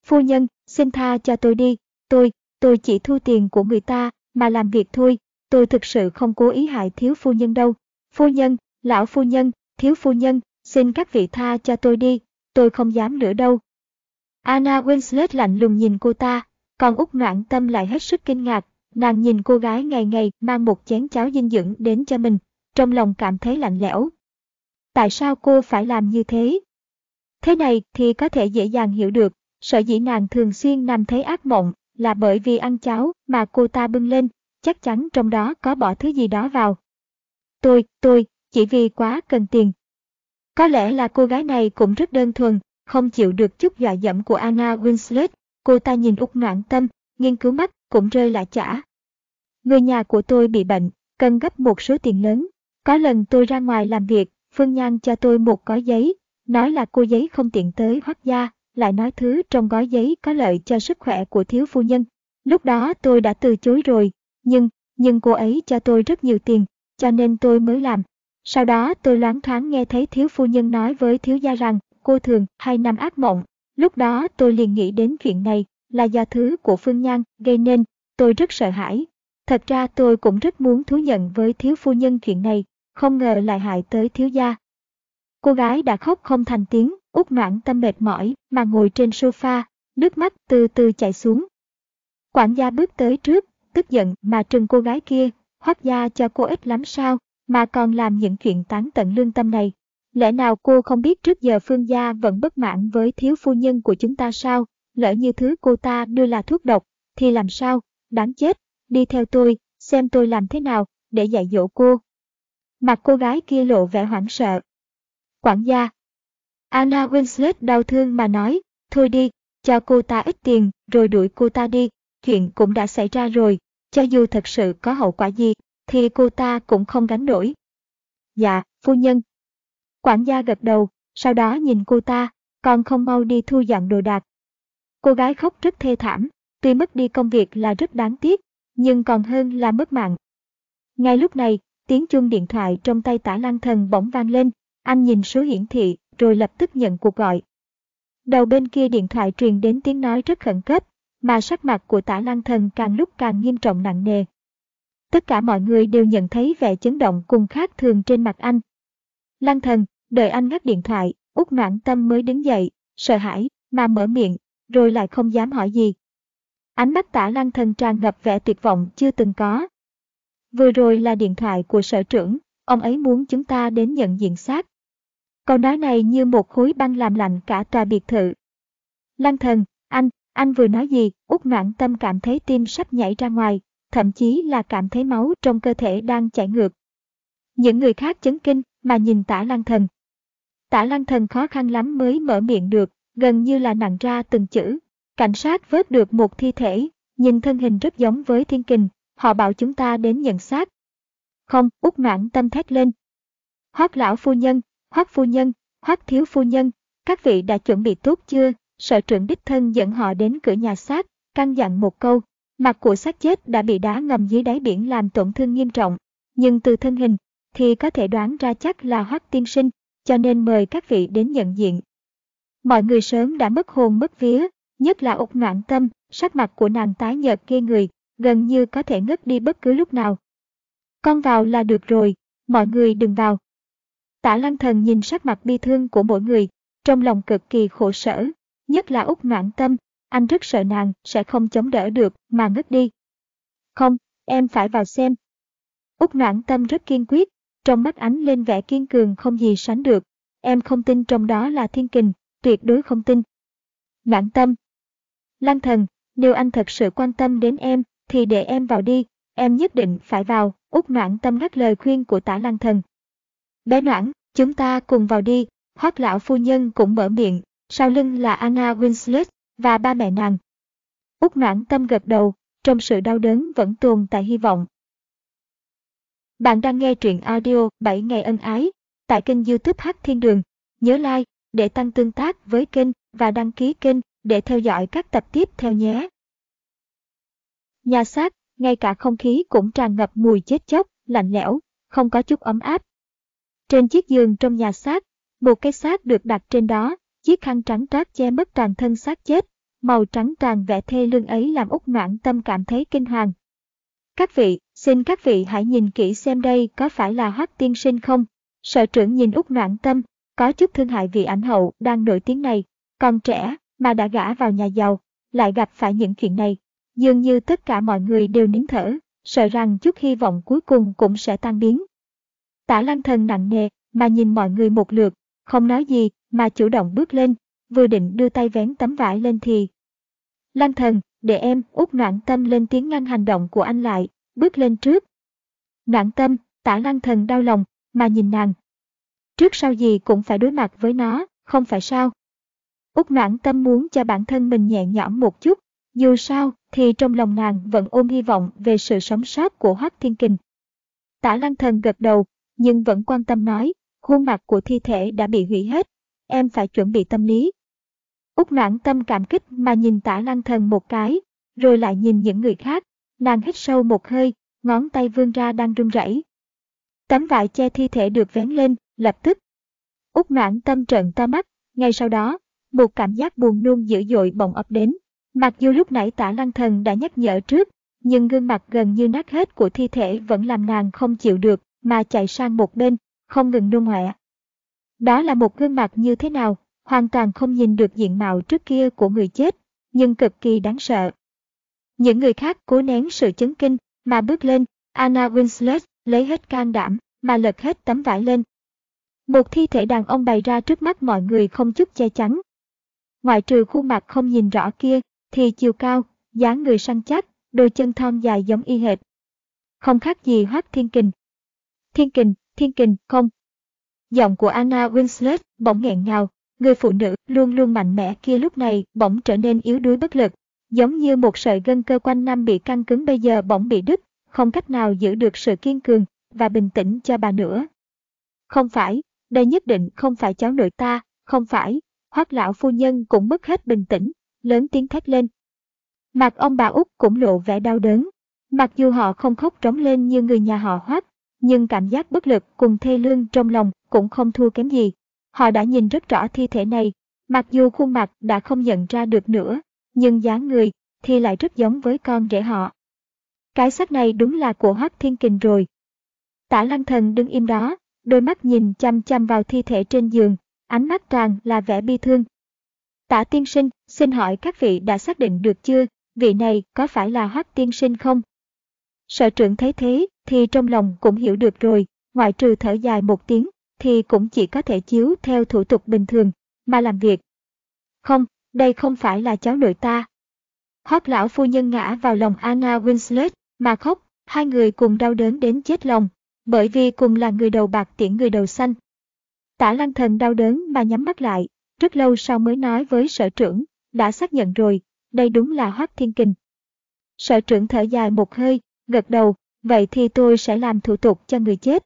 Phu nhân, xin tha cho tôi đi, tôi, tôi chỉ thu tiền của người ta mà làm việc thôi, tôi thực sự không cố ý hại thiếu phu nhân đâu. Phu nhân, lão phu nhân, thiếu phu nhân, xin các vị tha cho tôi đi, tôi không dám nữa đâu. Anna Winslet lạnh lùng nhìn cô ta, còn Úc Noãn Tâm lại hết sức kinh ngạc, nàng nhìn cô gái ngày ngày mang một chén cháo dinh dưỡng đến cho mình, trong lòng cảm thấy lạnh lẽo. Tại sao cô phải làm như thế? Thế này thì có thể dễ dàng hiểu được, sở dĩ nàng thường xuyên nằm thấy ác mộng là bởi vì ăn cháo mà cô ta bưng lên, chắc chắn trong đó có bỏ thứ gì đó vào. Tôi, tôi, chỉ vì quá cần tiền. Có lẽ là cô gái này cũng rất đơn thuần, không chịu được chút dọa dẫm của Anna Winslet, cô ta nhìn út noạn tâm, nghiên cứu mắt, cũng rơi lại chả. Người nhà của tôi bị bệnh, cần gấp một số tiền lớn. Có lần tôi ra ngoài làm việc, Phương Nhan cho tôi một gói giấy, nói là cô giấy không tiện tới hoác gia, lại nói thứ trong gói giấy có lợi cho sức khỏe của thiếu phu nhân. Lúc đó tôi đã từ chối rồi, nhưng, nhưng cô ấy cho tôi rất nhiều tiền, cho nên tôi mới làm. Sau đó tôi loáng thoáng nghe thấy thiếu phu nhân nói với thiếu gia rằng cô thường hay nằm ác mộng. Lúc đó tôi liền nghĩ đến chuyện này là do thứ của Phương Nhan gây nên, tôi rất sợ hãi. Thật ra tôi cũng rất muốn thú nhận với thiếu phu nhân chuyện này, không ngờ lại hại tới thiếu gia. Cô gái đã khóc không thành tiếng, út noãn tâm mệt mỏi mà ngồi trên sofa, nước mắt từ từ chảy xuống. Quản gia bước tới trước, tức giận mà trừng cô gái kia, hoác gia cho cô ít lắm sao, mà còn làm những chuyện tán tận lương tâm này. Lẽ nào cô không biết trước giờ Phương gia vẫn bất mãn với thiếu phu nhân của chúng ta sao? Lỡ như thứ cô ta đưa là thuốc độc, thì làm sao? Đáng chết, đi theo tôi, xem tôi làm thế nào, để dạy dỗ cô. Mặt cô gái kia lộ vẻ hoảng sợ. Quản gia. Anna Winslet đau thương mà nói, thôi đi, cho cô ta ít tiền, rồi đuổi cô ta đi, chuyện cũng đã xảy ra rồi, cho dù thật sự có hậu quả gì, thì cô ta cũng không gánh nổi. Dạ, phu nhân. Quản gia gật đầu, sau đó nhìn cô ta, còn không mau đi thu dọn đồ đạc. Cô gái khóc rất thê thảm, tuy mất đi công việc là rất đáng tiếc, nhưng còn hơn là mất mạng. Ngay lúc này, tiếng chuông điện thoại trong tay tả Lan thần bỗng vang lên, anh nhìn số hiển thị, rồi lập tức nhận cuộc gọi. Đầu bên kia điện thoại truyền đến tiếng nói rất khẩn cấp, mà sắc mặt của tả Lan thần càng lúc càng nghiêm trọng nặng nề. Tất cả mọi người đều nhận thấy vẻ chấn động cùng khác thường trên mặt anh. Lan thần, đợi anh ngắt điện thoại, út noãn tâm mới đứng dậy, sợ hãi, mà mở miệng, rồi lại không dám hỏi gì. Ánh mắt tả lăng thần tràn ngập vẻ tuyệt vọng chưa từng có. Vừa rồi là điện thoại của sở trưởng, ông ấy muốn chúng ta đến nhận diện xác. Câu nói này như một khối băng làm lạnh cả tòa biệt thự. Lăng thần, anh, anh vừa nói gì, út noãn tâm cảm thấy tim sắp nhảy ra ngoài, thậm chí là cảm thấy máu trong cơ thể đang chảy ngược. Những người khác chấn kinh mà nhìn tả lăng thần. Tả lăng thần khó khăn lắm mới mở miệng được, gần như là nặng ra từng chữ. Cảnh sát vớt được một thi thể, nhìn thân hình rất giống với thiên kình, họ bảo chúng ta đến nhận xác. Không, út mãn tâm thét lên. Hoác lão phu nhân, hoác phu nhân, hoác thiếu phu nhân, các vị đã chuẩn bị tốt chưa? Sở trưởng đích thân dẫn họ đến cửa nhà xác, căn dặn một câu. Mặt của xác chết đã bị đá ngầm dưới đáy biển làm tổn thương nghiêm trọng, nhưng từ thân hình thì có thể đoán ra chắc là hoác tiên sinh, cho nên mời các vị đến nhận diện. Mọi người sớm đã mất hồn mất vía, nhất là ục Noãn Tâm, sắc mặt của nàng tái nhợt ghê người, gần như có thể ngất đi bất cứ lúc nào. Con vào là được rồi, mọi người đừng vào. Tả lăng thần nhìn sắc mặt bi thương của mỗi người, trong lòng cực kỳ khổ sở, nhất là Úc Noãn Tâm, anh rất sợ nàng sẽ không chống đỡ được mà ngất đi. Không, em phải vào xem. Úc Noãn Tâm rất kiên quyết, trong mắt ánh lên vẻ kiên cường không gì sánh được. Em không tin trong đó là thiên kình, tuyệt đối không tin. Noãn Tâm. Lăng thần, nếu anh thật sự quan tâm đến em, thì để em vào đi, em nhất định phải vào, Úc Noãn Tâm ngắt lời khuyên của tả lăng thần. Bé Noãn, chúng ta cùng vào đi, hoác lão phu nhân cũng mở miệng, sau lưng là Anna Winslet và ba mẹ nàng. Úc Noãn Tâm gật đầu, trong sự đau đớn vẫn tuồn tại hy vọng. Bạn đang nghe truyện audio 7 ngày ân ái tại kênh youtube Hát Thiên Đường. Nhớ like để tăng tương tác với kênh và đăng ký kênh để theo dõi các tập tiếp theo nhé. Nhà xác, ngay cả không khí cũng tràn ngập mùi chết chóc, lạnh lẽo, không có chút ấm áp. Trên chiếc giường trong nhà xác, một cái xác được đặt trên đó, chiếc khăn trắng trát che mất toàn thân xác chết, màu trắng tràn vẻ thê lương ấy làm Úc Noãn Tâm cảm thấy kinh hoàng. Các vị, xin các vị hãy nhìn kỹ xem đây có phải là hát tiên sinh không? Sở trưởng nhìn Úc Noãn Tâm, có chút thương hại vì ảnh hậu đang nổi tiếng này, còn trẻ mà đã gả vào nhà giàu, lại gặp phải những chuyện này. Dường như tất cả mọi người đều nín thở, sợ rằng chút hy vọng cuối cùng cũng sẽ tan biến. Tả lăng thần nặng nề, mà nhìn mọi người một lượt, không nói gì, mà chủ động bước lên, vừa định đưa tay vén tấm vải lên thì. Lăng thần, để em, út noạn tâm lên tiếng ngăn hành động của anh lại, bước lên trước. Noạn tâm, tả lăng thần đau lòng, mà nhìn nàng. Trước sau gì cũng phải đối mặt với nó, không phải sao? Úc noãn tâm muốn cho bản thân mình nhẹ nhõm một chút, dù sao thì trong lòng nàng vẫn ôm hy vọng về sự sống sót của Hoắc Thiên Kình. Tả Lăng Thần gật đầu, nhưng vẫn quan tâm nói, khuôn mặt của thi thể đã bị hủy hết, em phải chuẩn bị tâm lý. Úc noãn tâm cảm kích mà nhìn tả lăng thần một cái, rồi lại nhìn những người khác, nàng hít sâu một hơi, ngón tay vươn ra đang run rẩy. Tấm vải che thi thể được vén lên, lập tức. Úc mãn tâm trận to mắt, ngay sau đó, một cảm giác buồn nôn dữ dội bỗng ập đến. Mặc dù lúc nãy tả lăng thần đã nhắc nhở trước, nhưng gương mặt gần như nát hết của thi thể vẫn làm nàng không chịu được, mà chạy sang một bên, không ngừng nôn ọe. Đó là một gương mặt như thế nào, hoàn toàn không nhìn được diện mạo trước kia của người chết, nhưng cực kỳ đáng sợ. Những người khác cố nén sự chấn kinh, mà bước lên, Anna Winslet lấy hết can đảm, mà lật hết tấm vải lên. Một thi thể đàn ông bày ra trước mắt mọi người không chút che chắn. Ngoại trừ khuôn mặt không nhìn rõ kia, thì chiều cao, dáng người săn chắc, đôi chân thon dài giống y hệt. Không khác gì Hoác Thiên Kình. Thiên Kình, Thiên Kình, không. Giọng của Anna Winslet bỗng nghẹn ngào, người phụ nữ luôn luôn mạnh mẽ kia lúc này bỗng trở nên yếu đuối bất lực, giống như một sợi gân cơ quanh năm bị căng cứng bây giờ bỗng bị đứt, không cách nào giữ được sự kiên cường và bình tĩnh cho bà nữa. Không phải, đây nhất định không phải cháu nội ta, không phải, hoác lão phu nhân cũng mất hết bình tĩnh, lớn tiếng thét lên. Mặt ông bà út cũng lộ vẻ đau đớn. Mặc dù họ không khóc trống lên như người nhà họ hoác, nhưng cảm giác bất lực cùng thê lương trong lòng cũng không thua kém gì. Họ đã nhìn rất rõ thi thể này, mặc dù khuôn mặt đã không nhận ra được nữa, nhưng dáng người thì lại rất giống với con rể họ. Cái xác này đúng là của Hoắc Thiên Kình rồi. Tả Lăng Thần đứng im đó, đôi mắt nhìn chăm chăm vào thi thể trên giường, ánh mắt tràn là vẻ bi thương. Tả tiên sinh, xin hỏi các vị đã xác định được chưa, vị này có phải là Hoắc tiên sinh không? Sở trưởng thấy thế, thì trong lòng cũng hiểu được rồi, ngoại trừ thở dài một tiếng, thì cũng chỉ có thể chiếu theo thủ tục bình thường, mà làm việc. Không, đây không phải là cháu nội ta. Hót lão phu nhân ngã vào lòng Anna Winslet, mà khóc, hai người cùng đau đớn đến chết lòng, bởi vì cùng là người đầu bạc tiễn người đầu xanh. Tả lăng thần đau đớn mà nhắm mắt lại, rất lâu sau mới nói với sở trưởng, đã xác nhận rồi, đây đúng là Hoác Thiên Kình. Sở trưởng thở dài một hơi, gật đầu, vậy thì tôi sẽ làm thủ tục cho người chết.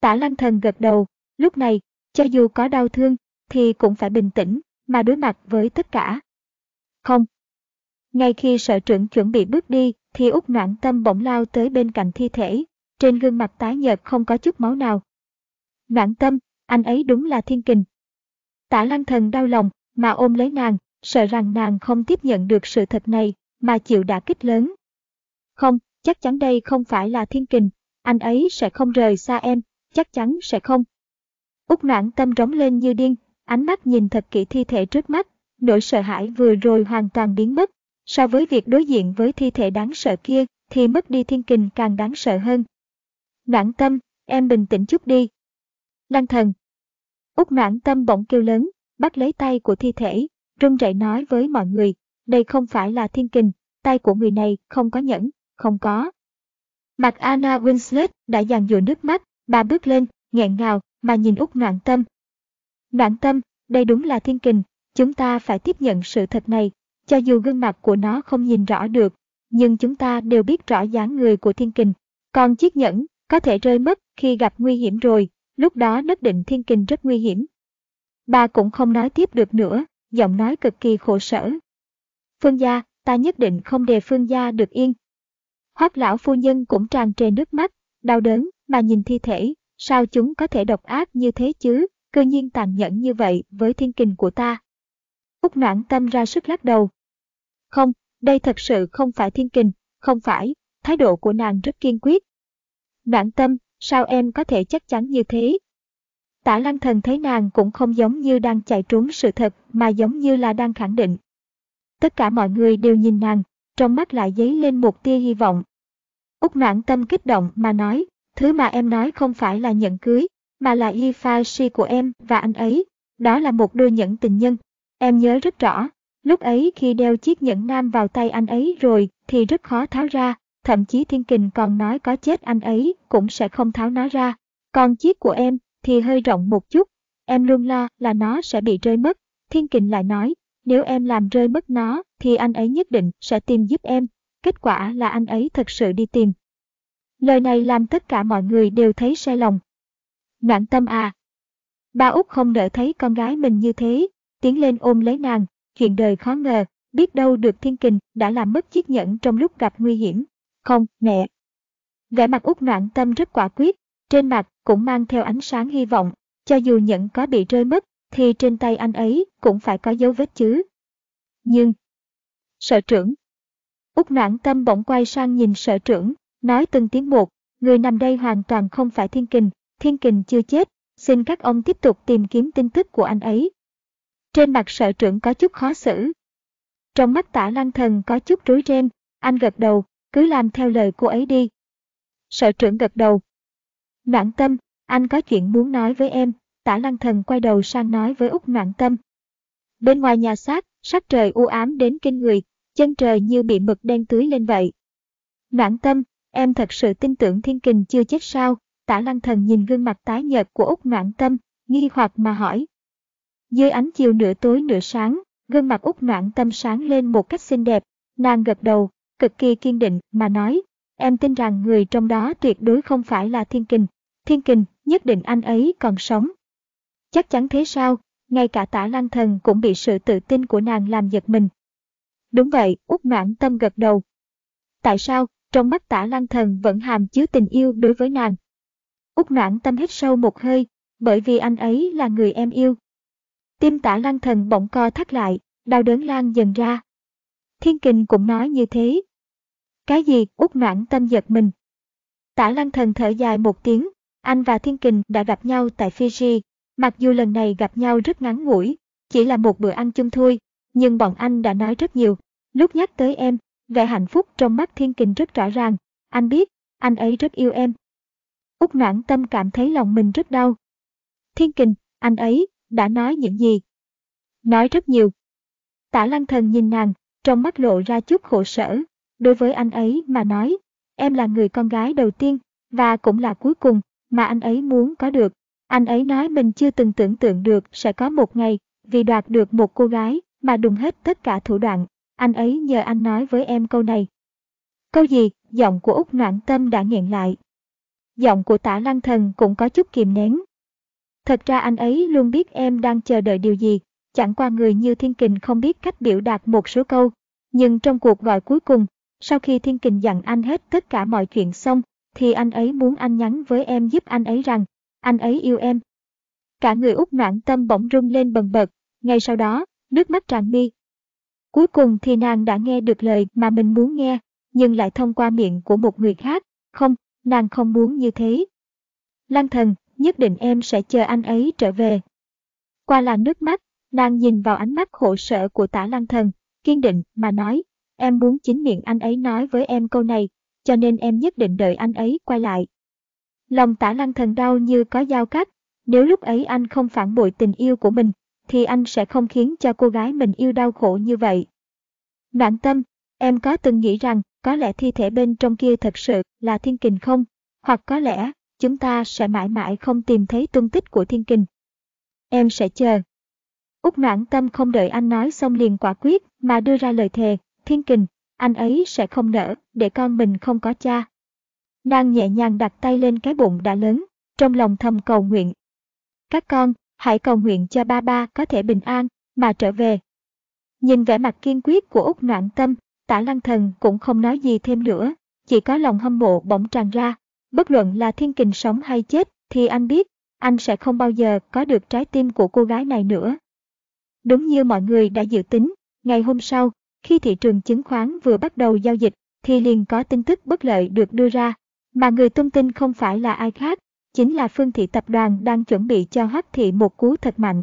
Tả lăng thần gật đầu, lúc này, cho dù có đau thương, thì cũng phải bình tĩnh, mà đối mặt với tất cả. Không. Ngay khi sở trưởng chuẩn bị bước đi, thì út noạn tâm bỗng lao tới bên cạnh thi thể, trên gương mặt tái nhợt không có chút máu nào. Noạn tâm, anh ấy đúng là thiên kình. Tả lăng thần đau lòng, mà ôm lấy nàng, sợ rằng nàng không tiếp nhận được sự thật này, mà chịu đả kích lớn. Không, chắc chắn đây không phải là thiên kình, anh ấy sẽ không rời xa em, chắc chắn sẽ không. Úc noãn tâm rống lên như điên, ánh mắt nhìn thật kỹ thi thể trước mắt, nỗi sợ hãi vừa rồi hoàn toàn biến mất. So với việc đối diện với thi thể đáng sợ kia, thì mất đi thiên kình càng đáng sợ hơn. Noãn tâm, em bình tĩnh chút đi. Lăng thần. Úc noãn tâm bỗng kêu lớn, bắt lấy tay của thi thể, run rẩy nói với mọi người, đây không phải là thiên kình, tay của người này không có nhẫn, không có. Mặt Anna Winslet đã dàn dụa nước mắt, bà bước lên, nghẹn ngào, mà nhìn Úc noãn tâm. Noạn tâm, đây đúng là thiên kình, chúng ta phải tiếp nhận sự thật này, cho dù gương mặt của nó không nhìn rõ được, nhưng chúng ta đều biết rõ dáng người của thiên kình. Còn chiếc nhẫn, có thể rơi mất khi gặp nguy hiểm rồi, lúc đó nhất định thiên kình rất nguy hiểm. Bà cũng không nói tiếp được nữa, giọng nói cực kỳ khổ sở. Phương gia, ta nhất định không để phương gia được yên. Hoác lão phu nhân cũng tràn trề nước mắt, đau đớn mà nhìn thi thể, sao chúng có thể độc ác như thế chứ, cơ nhiên tàn nhẫn như vậy với thiên kình của ta. Úc noãn tâm ra sức lắc đầu. Không, đây thật sự không phải thiên kình, không phải, thái độ của nàng rất kiên quyết. Noãn tâm, sao em có thể chắc chắn như thế? Tả lăng thần thấy nàng cũng không giống như đang chạy trốn sự thật mà giống như là đang khẳng định. Tất cả mọi người đều nhìn nàng, trong mắt lại dấy lên một tia hy vọng. Úc noãn tâm kích động mà nói, thứ mà em nói không phải là nhận cưới, mà là y pha si của em và anh ấy. Đó là một đôi nhẫn tình nhân. Em nhớ rất rõ, lúc ấy khi đeo chiếc nhẫn nam vào tay anh ấy rồi thì rất khó tháo ra, thậm chí thiên kình còn nói có chết anh ấy cũng sẽ không tháo nó ra. Còn chiếc của em thì hơi rộng một chút, em luôn lo là nó sẽ bị rơi mất. Thiên kình lại nói, nếu em làm rơi mất nó thì anh ấy nhất định sẽ tìm giúp em. Kết quả là anh ấy thật sự đi tìm. Lời này làm tất cả mọi người đều thấy sai lòng. Noãn tâm à! Ba Út không nỡ thấy con gái mình như thế, tiến lên ôm lấy nàng, chuyện đời khó ngờ, biết đâu được thiên kình đã làm mất chiếc nhẫn trong lúc gặp nguy hiểm. Không, mẹ! Vẻ mặt Út noãn tâm rất quả quyết, trên mặt cũng mang theo ánh sáng hy vọng, cho dù nhẫn có bị rơi mất, thì trên tay anh ấy cũng phải có dấu vết chứ. Nhưng, sở trưởng, út noãn tâm bỗng quay sang nhìn sở trưởng, nói từng tiếng một, người nằm đây hoàn toàn không phải thiên kình, thiên kình chưa chết, xin các ông tiếp tục tìm kiếm tin tức của anh ấy. Trên mặt sở trưởng có chút khó xử. Trong mắt tả lăng thần có chút rối ren, anh gật đầu, cứ làm theo lời cô ấy đi. Sở trưởng gật đầu. Noãn tâm, anh có chuyện muốn nói với em, tả lăng thần quay đầu sang nói với Úc Noãn tâm. Bên ngoài nhà xác, sắc trời u ám đến kinh người, chân trời như bị mực đen tưới lên vậy. Noãn tâm, em thật sự tin tưởng thiên kình chưa chết sao? Tả lăng thần nhìn gương mặt tái nhợt của Úc Noãn tâm, nghi hoặc mà hỏi. Dưới ánh chiều nửa tối nửa sáng, gương mặt Úc Noãn tâm sáng lên một cách xinh đẹp, nàng gật đầu, cực kỳ kiên định mà nói, em tin rằng người trong đó tuyệt đối không phải là thiên kình. Thiên kình, nhất định anh ấy còn sống. Chắc chắn thế sao, ngay cả tả lăng thần cũng bị sự tự tin của nàng làm giật mình. Đúng vậy, Úc noãn tâm gật đầu. Tại sao, trong mắt tả lăng thần vẫn hàm chứa tình yêu đối với nàng? Út noãn tâm hít sâu một hơi, bởi vì anh ấy là người em yêu. Tim tả lăng thần bỗng co thắt lại, đau đớn lan dần ra. Thiên kình cũng nói như thế. Cái gì, út noãn tâm giật mình. Tả lăng thần thở dài một tiếng, anh và thiên kình đã gặp nhau tại Fiji, Mặc dù lần này gặp nhau rất ngắn ngủi, chỉ là một bữa ăn chung thôi, nhưng bọn anh đã nói rất nhiều. Lúc nhắc tới em, vẻ hạnh phúc trong mắt Thiên Kình rất rõ ràng. Anh biết, anh ấy rất yêu em. Úc noãn tâm cảm thấy lòng mình rất đau. Thiên Kình, anh ấy, đã nói những gì? Nói rất nhiều. Tả lăng thần nhìn nàng, trong mắt lộ ra chút khổ sở. Đối với anh ấy mà nói, em là người con gái đầu tiên, và cũng là cuối cùng mà anh ấy muốn có được. Anh ấy nói mình chưa từng tưởng tượng được sẽ có một ngày, vì đoạt được một cô gái, mà đùng hết tất cả thủ đoạn. Anh ấy nhờ anh nói với em câu này. Câu gì? Giọng của Úc Noãn Tâm đã nghẹn lại. Giọng của tả lăng thần cũng có chút kìm nén. Thật ra anh ấy luôn biết em đang chờ đợi điều gì, chẳng qua người như Thiên Kình không biết cách biểu đạt một số câu. Nhưng trong cuộc gọi cuối cùng, sau khi Thiên Kình dặn anh hết tất cả mọi chuyện xong, thì anh ấy muốn anh nhắn với em giúp anh ấy rằng, anh ấy yêu em. Cả người út noạn tâm bỗng rung lên bần bật, ngay sau đó, nước mắt tràn mi. Cuối cùng thì nàng đã nghe được lời mà mình muốn nghe, nhưng lại thông qua miệng của một người khác. Không, nàng không muốn như thế. Lăng thần, nhất định em sẽ chờ anh ấy trở về. Qua làn nước mắt, nàng nhìn vào ánh mắt khổ sở của tả lăng thần, kiên định mà nói, em muốn chính miệng anh ấy nói với em câu này, cho nên em nhất định đợi anh ấy quay lại. Lòng tả lăng thần đau như có dao cắt, nếu lúc ấy anh không phản bội tình yêu của mình, thì anh sẽ không khiến cho cô gái mình yêu đau khổ như vậy. Noãn tâm, em có từng nghĩ rằng có lẽ thi thể bên trong kia thật sự là thiên kình không? Hoặc có lẽ chúng ta sẽ mãi mãi không tìm thấy tung tích của thiên kình. Em sẽ chờ. Úc noãn tâm không đợi anh nói xong liền quả quyết mà đưa ra lời thề, thiên kình, anh ấy sẽ không nỡ để con mình không có cha. Nàng nhẹ nhàng đặt tay lên cái bụng đã lớn, trong lòng thầm cầu nguyện. Các con, hãy cầu nguyện cho ba ba có thể bình an, mà trở về. Nhìn vẻ mặt kiên quyết của Úc Noãn Tâm, tả lăng thần cũng không nói gì thêm nữa, chỉ có lòng hâm mộ bỗng tràn ra. Bất luận là thiên kình sống hay chết, thì anh biết, anh sẽ không bao giờ có được trái tim của cô gái này nữa. Đúng như mọi người đã dự tính, ngày hôm sau, khi thị trường chứng khoán vừa bắt đầu giao dịch, thì liền có tin tức bất lợi được đưa ra, mà người tung tin không phải là ai khác, chính là Phương Thị Tập đoàn đang chuẩn bị cho hắc Thị một cú thật mạnh.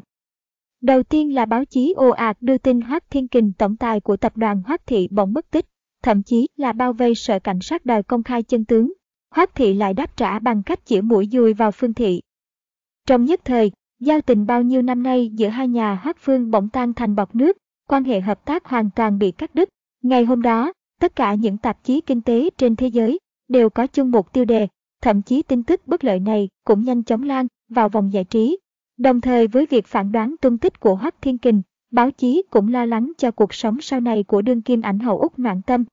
Đầu tiên là báo chí ồ ạt đưa tin Hoắc Thiên Kình tổng tài của tập đoàn Hoắc Thị bỗng mất tích, thậm chí là bao vây sở cảnh sát đòi công khai chân tướng. Hoắc Thị lại đáp trả bằng cách chĩa mũi dùi vào Phương Thị. Trong nhất thời, giao tình bao nhiêu năm nay giữa hai nhà Hoắc Phương bỗng tan thành bọt nước, quan hệ hợp tác hoàn toàn bị cắt đứt. Ngày hôm đó, tất cả những tạp chí kinh tế trên thế giới đều có chung một tiêu đề, thậm chí tin tức bất lợi này cũng nhanh chóng lan vào vòng giải trí. Đồng thời với việc phản đoán tung tích của Hoắc Thiên Kình, báo chí cũng lo lắng cho cuộc sống sau này của đương kim ảnh hậu Úc Noãn Tâm.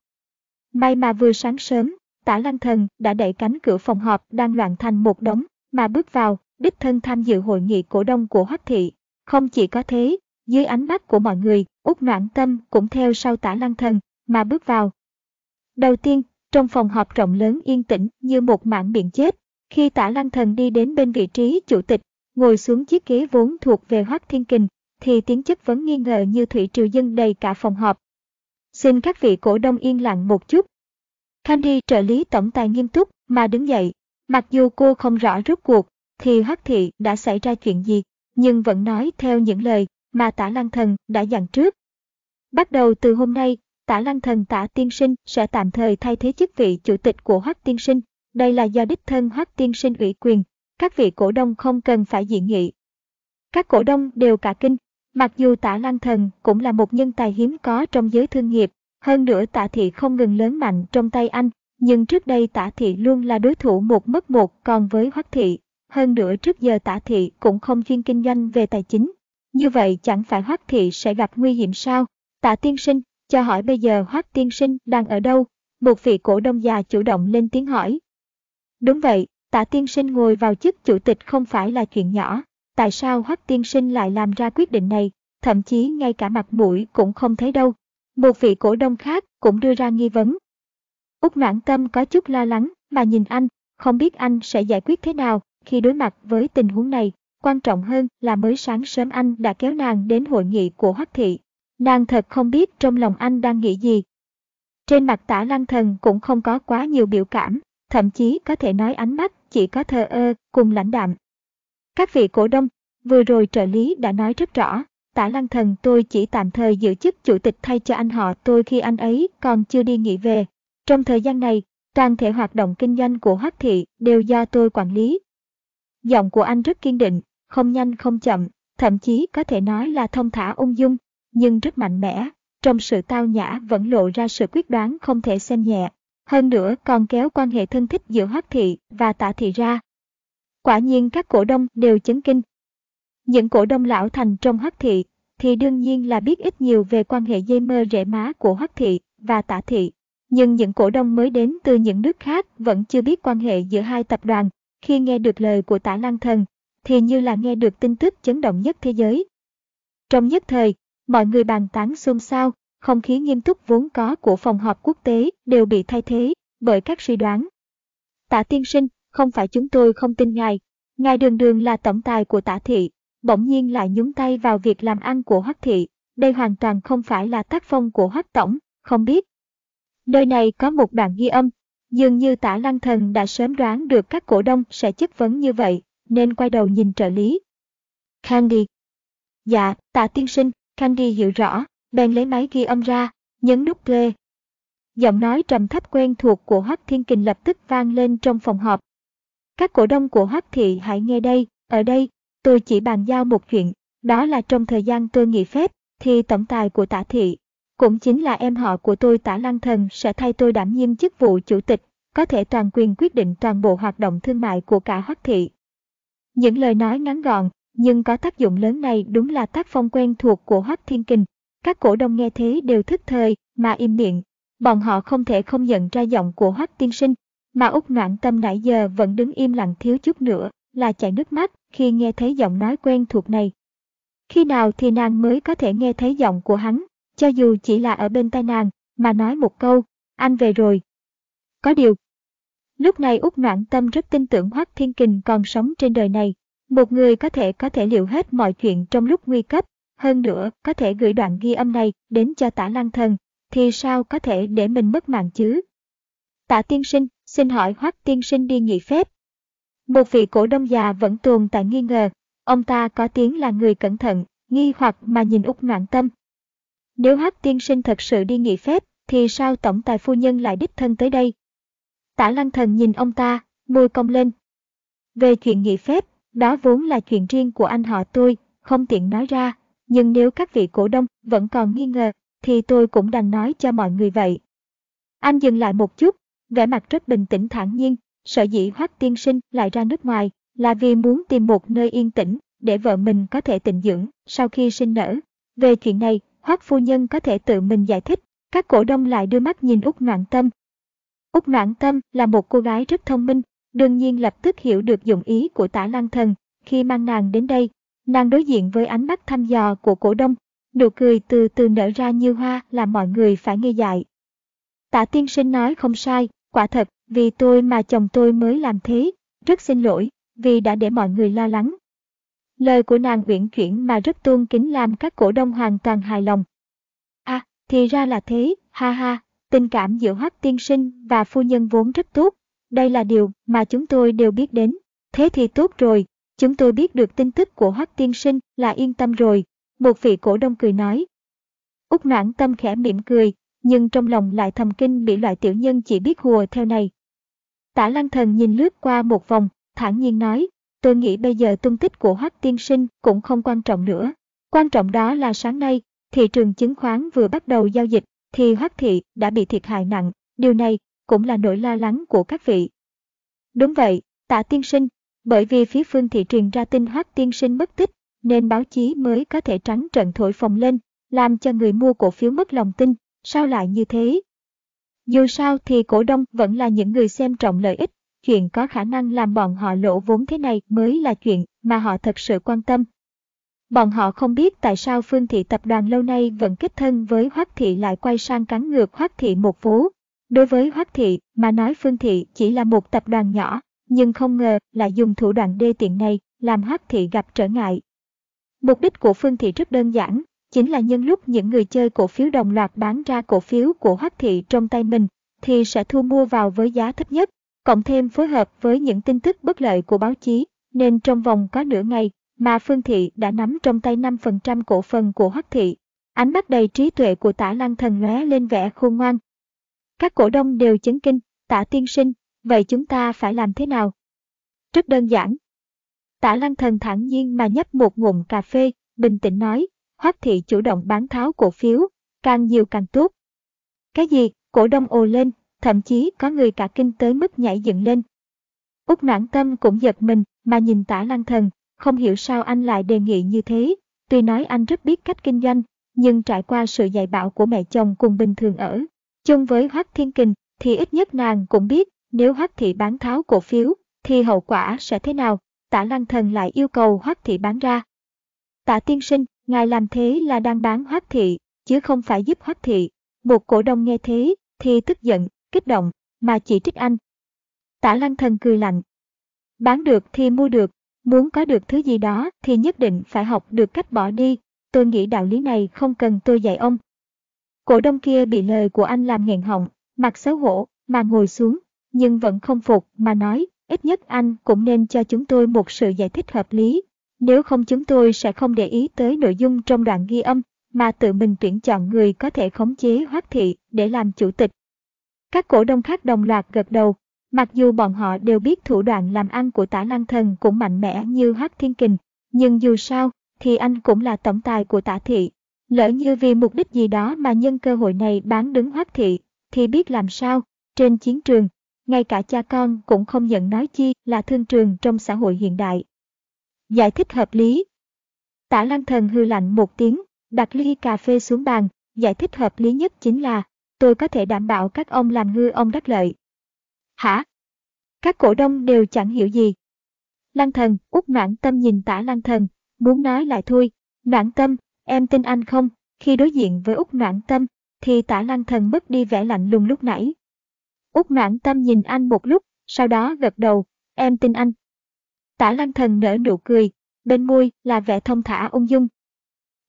May mà vừa sáng sớm, tả lăng thần đã đẩy cánh cửa phòng họp đang loạn thành một đống, mà bước vào, đích thân tham dự hội nghị cổ đông của Hoắc Thị. Không chỉ có thế, dưới ánh mắt của mọi người, Úc Noãn Tâm cũng theo sau tả lăng thần, mà bước vào. Đầu tiên, trong phòng họp rộng lớn yên tĩnh như một mảng biển chết, khi tả lăng thần đi đến bên vị trí chủ tịch, ngồi xuống chiếc ghế vốn thuộc về Hoác Thiên Kình, thì tiếng chất vấn nghi ngờ như thủy triều dân đầy cả phòng họp. Xin các vị cổ đông yên lặng một chút. Candy trợ lý tổng tài nghiêm túc mà đứng dậy, mặc dù cô không rõ rốt cuộc thì Hoắc Thị đã xảy ra chuyện gì, nhưng vẫn nói theo những lời mà tả lăng thần đã dặn trước. Bắt đầu từ hôm nay, tả lăng thần tả tiên sinh sẽ tạm thời thay thế chức vị chủ tịch của Hoắc tiên sinh. Đây là do đích thân Hoắc tiên sinh ủy quyền, các vị cổ đông không cần phải dị nghị. Các cổ đông đều cả kinh, mặc dù tả lăng thần cũng là một nhân tài hiếm có trong giới thương nghiệp, hơn nữa tả thị không ngừng lớn mạnh trong tay anh, nhưng trước đây tả thị luôn là đối thủ một mất một còn với Hoắc thị. Hơn nữa trước giờ tả thị cũng không chuyên kinh doanh về tài chính. Như vậy chẳng phải Hoắc thị sẽ gặp nguy hiểm sao? Tạ tiên sinh, cho hỏi bây giờ Hoắc tiên sinh đang ở đâu? Một vị cổ đông già chủ động lên tiếng hỏi. Đúng vậy, tạ tiên sinh ngồi vào chức chủ tịch không phải là chuyện nhỏ. Tại sao Hoắc tiên sinh lại làm ra quyết định này? Thậm chí ngay cả mặt mũi cũng không thấy đâu. Một vị cổ đông khác cũng đưa ra nghi vấn. Úc noãn tâm có chút lo lắng mà nhìn anh, không biết anh sẽ giải quyết thế nào khi đối mặt với tình huống này. Quan trọng hơn là mới sáng sớm anh đã kéo nàng đến hội nghị của Hoắc thị. Nàng thật không biết trong lòng anh đang nghĩ gì. Trên mặt tả lăng thần cũng không có quá nhiều biểu cảm, thậm chí có thể nói ánh mắt chỉ có thờ ơ cùng lãnh đạm. Các vị cổ đông, vừa rồi trợ lý đã nói rất rõ, tả lăng thần tôi chỉ tạm thời giữ chức chủ tịch thay cho anh họ tôi khi anh ấy còn chưa đi nghỉ về. Trong thời gian này, toàn thể hoạt động kinh doanh của Hoắc Thị đều do tôi quản lý. Giọng của anh rất kiên định, không nhanh không chậm, thậm chí có thể nói là thông thả ung dung, nhưng rất mạnh mẽ. Trong sự tao nhã vẫn lộ ra sự quyết đoán không thể xem nhẹ. Hơn nữa còn kéo quan hệ thân thích giữa Hoắc Thị và Tạ Thị ra. Quả nhiên các cổ đông đều chấn kinh. Những cổ đông lão thành trong Hoắc Thị thì đương nhiên là biết ít nhiều về quan hệ dây mơ rễ má của Hoắc Thị và Tạ Thị. Nhưng những cổ đông mới đến từ những nước khác vẫn chưa biết quan hệ giữa hai tập đoàn. Khi nghe được lời của Tạ Lăng Thần, thì như là nghe được tin tức chấn động nhất thế giới. Trong nhất thời, mọi người bàn tán xôn xao, không khí nghiêm túc vốn có của phòng họp quốc tế đều bị thay thế bởi các suy đoán. Tạ tiên sinh, không phải chúng tôi không tin ngài, ngài đường đường là tổng tài của tả thị, bỗng nhiên lại nhúng tay vào việc làm ăn của hoắc thị, đây hoàn toàn không phải là tác phong của Hoắc Tổng, không biết. Nơi này có một đoạn ghi âm, dường như tả lăng thần đã sớm đoán được các cổ đông sẽ chất vấn như vậy, nên quay đầu nhìn trợ lý. Candy. Dạ, tạ tiên sinh, Candy hiểu rõ, bèn lấy máy ghi âm ra, nhấn nút play. Giọng nói trầm thấp quen thuộc của Hoắc Thiên Kình lập tức vang lên trong phòng họp. Các cổ đông của Hoắc Thị hãy nghe đây, ở đây, tôi chỉ bàn giao một chuyện, đó là trong thời gian tôi nghỉ phép, thì tổng tài của tả thị, cũng chính là em họ của tôi tả lăng thần sẽ thay tôi đảm nhiệm chức vụ chủ tịch, có thể toàn quyền quyết định toàn bộ hoạt động thương mại của cả Hoắc Thị. Những lời nói ngắn gọn, nhưng có tác dụng lớn này đúng là tác phong quen thuộc của Hoắc Thiên Kình. Các cổ đông nghe thế đều thức thời, mà im miệng. Bọn họ không thể không nhận ra giọng của Hoắc Tiên Sinh, mà Úc Noãn Tâm nãy giờ vẫn đứng im lặng thiếu chút nữa, là chảy nước mắt khi nghe thấy giọng nói quen thuộc này. Khi nào thì nàng mới có thể nghe thấy giọng của hắn, cho dù chỉ là ở bên tai nàng, mà nói một câu, anh về rồi. Có điều, lúc này Úc Noãn Tâm rất tin tưởng Hoắc Thiên Kình còn sống trên đời này, một người có thể có thể liệu hết mọi chuyện trong lúc nguy cấp, hơn nữa có thể gửi đoạn ghi âm này đến cho tả lăng thần, thì sao có thể để mình mất mạng chứ? Tạ tiên sinh, xin hỏi Hoắc tiên sinh đi nghỉ phép. Một vị cổ đông già vẫn tồn tại nghi ngờ, ông ta có tiếng là người cẩn thận, nghi hoặc mà nhìn Úc ngoạn Tâm. Nếu Hoắc tiên sinh thật sự đi nghỉ phép, thì sao tổng tài phu nhân lại đích thân tới đây? Tả lăng thần nhìn ông ta, môi cong lên. Về chuyện nghỉ phép, đó vốn là chuyện riêng của anh họ tôi, không tiện nói ra, nhưng nếu các vị cổ đông vẫn còn nghi ngờ, thì tôi cũng đành nói cho mọi người vậy. Anh dừng lại một chút, vẻ mặt rất bình tĩnh thản nhiên, sở dĩ Hoắc tiên sinh lại ra nước ngoài là vì muốn tìm một nơi yên tĩnh để vợ mình có thể tịnh dưỡng sau khi sinh nở. Về chuyện này, Hoắc phu nhân có thể tự mình giải thích, các cổ đông lại đưa mắt nhìn Úc Noãn Tâm. Úc Noãn Tâm là một cô gái rất thông minh, đương nhiên lập tức hiểu được dụng ý của tả lăng thần khi mang nàng đến đây. Nàng đối diện với ánh mắt thăm dò của cổ đông, nụ cười từ từ nở ra như hoa làm mọi người phải ngây dại. Tả tiên sinh nói không sai, quả thật, vì tôi mà chồng tôi mới làm thế, rất xin lỗi, vì đã để mọi người lo lắng. Lời của nàng uyển chuyển mà rất tôn kính làm các cổ đông hoàn toàn hài lòng. À, thì ra là thế, ha ha, tình cảm giữa Hoắc tiên sinh và phu nhân vốn rất tốt, đây là điều mà chúng tôi đều biết đến. Thế thì tốt rồi, chúng tôi biết được tin tức của Hoắc tiên sinh là yên tâm rồi. Một vị cổ đông cười nói. Úc noãn tâm khẽ mỉm cười, nhưng trong lòng lại thầm kinh bị loại tiểu nhân chỉ biết hùa theo này. Tả lăng thần nhìn lướt qua một vòng, thản nhiên nói, tôi nghĩ bây giờ tung tích của Hoắc tiên sinh cũng không quan trọng nữa. Quan trọng đó là sáng nay, thị trường chứng khoán vừa bắt đầu giao dịch, thì Hoắc thị đã bị thiệt hại nặng. Điều này cũng là nỗi lo lắng của các vị. Đúng vậy, tạ tiên sinh, bởi vì phía phương thị truyền ra tin hát tiên sinh mất tích, nên báo chí mới có thể trắng trận thổi phồng lên, làm cho người mua cổ phiếu mất lòng tin, sao lại như thế? Dù sao thì cổ đông vẫn là những người xem trọng lợi ích, chuyện có khả năng làm bọn họ lỗ vốn thế này mới là chuyện mà họ thật sự quan tâm. Bọn họ không biết tại sao Phương Thị tập đoàn lâu nay vẫn kết thân với Hoắc Thị lại quay sang cắn ngược Hoắc Thị một vố. Đối với Hoắc Thị mà nói Phương Thị chỉ là một tập đoàn nhỏ, nhưng không ngờ lại dùng thủ đoạn đê tiện này làm Hắc Thị gặp trở ngại. Mục đích của Phương Thị rất đơn giản, chính là nhân lúc những người chơi cổ phiếu đồng loạt bán ra cổ phiếu của Hắc Thị trong tay mình, thì sẽ thu mua vào với giá thấp nhất, cộng thêm phối hợp với những tin tức bất lợi của báo chí, nên trong vòng có nửa ngày mà Phương Thị đã nắm trong tay 5% cổ phần của Hoắc Thị. Ánh mắt đầy trí tuệ của tả lăng thần lóe lên vẻ khôn ngoan, các cổ đông đều chấn kinh, tả tiên sinh, vậy chúng ta phải làm thế nào? Rất đơn giản. Tả lăng thần thản nhiên mà nhấp một ngụm cà phê, bình tĩnh nói, hoắc thị chủ động bán tháo cổ phiếu, càng nhiều càng tốt. Cái gì, cổ đông ồ lên, thậm chí có người cả kinh tới mức nhảy dựng lên. Úc noãn tâm cũng giật mình mà nhìn tả lăng thần, không hiểu sao anh lại đề nghị như thế. Tuy nói anh rất biết cách kinh doanh, nhưng trải qua sự dạy bảo của mẹ chồng cùng bình thường ở, Chung với Hoắc Thiên Kình thì ít nhất nàng cũng biết nếu Hoắc Thị bán tháo cổ phiếu thì hậu quả sẽ thế nào. Tả Lăng Thần lại yêu cầu Hoắc Thị bán ra. Tả Tiên Sinh, ngài làm thế là đang bán Hoắc Thị, chứ không phải giúp Hoắc Thị. Một cổ đông nghe thế thì tức giận, kích động, mà chỉ trích anh. Tả Lăng Thần cười lạnh. Bán được thì mua được, muốn có được thứ gì đó thì nhất định phải học được cách bỏ đi. tôi nghĩ đạo lý này không cần tôi dạy ông. Cổ đông kia bị lời của anh làm nghẹn họng, mặt xấu hổ, mà ngồi xuống, nhưng vẫn không phục mà nói, ít nhất anh cũng nên cho chúng tôi một sự giải thích hợp lý. Nếu không chúng tôi sẽ không để ý tới nội dung trong đoạn ghi âm, mà tự mình tuyển chọn người có thể khống chế Hoắc Thị để làm chủ tịch. Các cổ đông khác đồng loạt gật đầu, mặc dù bọn họ đều biết thủ đoạn làm ăn của tả lăng thần cũng mạnh mẽ như hoác Thiên Kình, nhưng dù sao thì anh cũng là tổng tài của tả thị. Lỡ như vì mục đích gì đó mà nhân cơ hội này bán đứng Hoắc Thị, thì biết làm sao, trên chiến trường, ngay cả cha con cũng không nhận nói chi là thương trường trong xã hội hiện đại. Giải thích hợp lý Tả lăng thần hư lạnh một tiếng, đặt ly cà phê xuống bàn, giải thích hợp lý nhất chính là, tôi có thể đảm bảo các ông làm ngư ông đắc lợi. Hả? Các cổ đông đều chẳng hiểu gì. Lăng thần, út noãn tâm nhìn tả lăng thần, muốn nói lại thôi, noãn tâm, em tin anh không? Khi đối diện với út noãn tâm, thì tả lăng thần mất đi vẻ lạnh lùng lúc nãy. Út noãn tâm nhìn anh một lúc, sau đó gật đầu, em tin anh. Tả lăng thần nở nụ cười, bên môi là vẻ thông thả ung dung.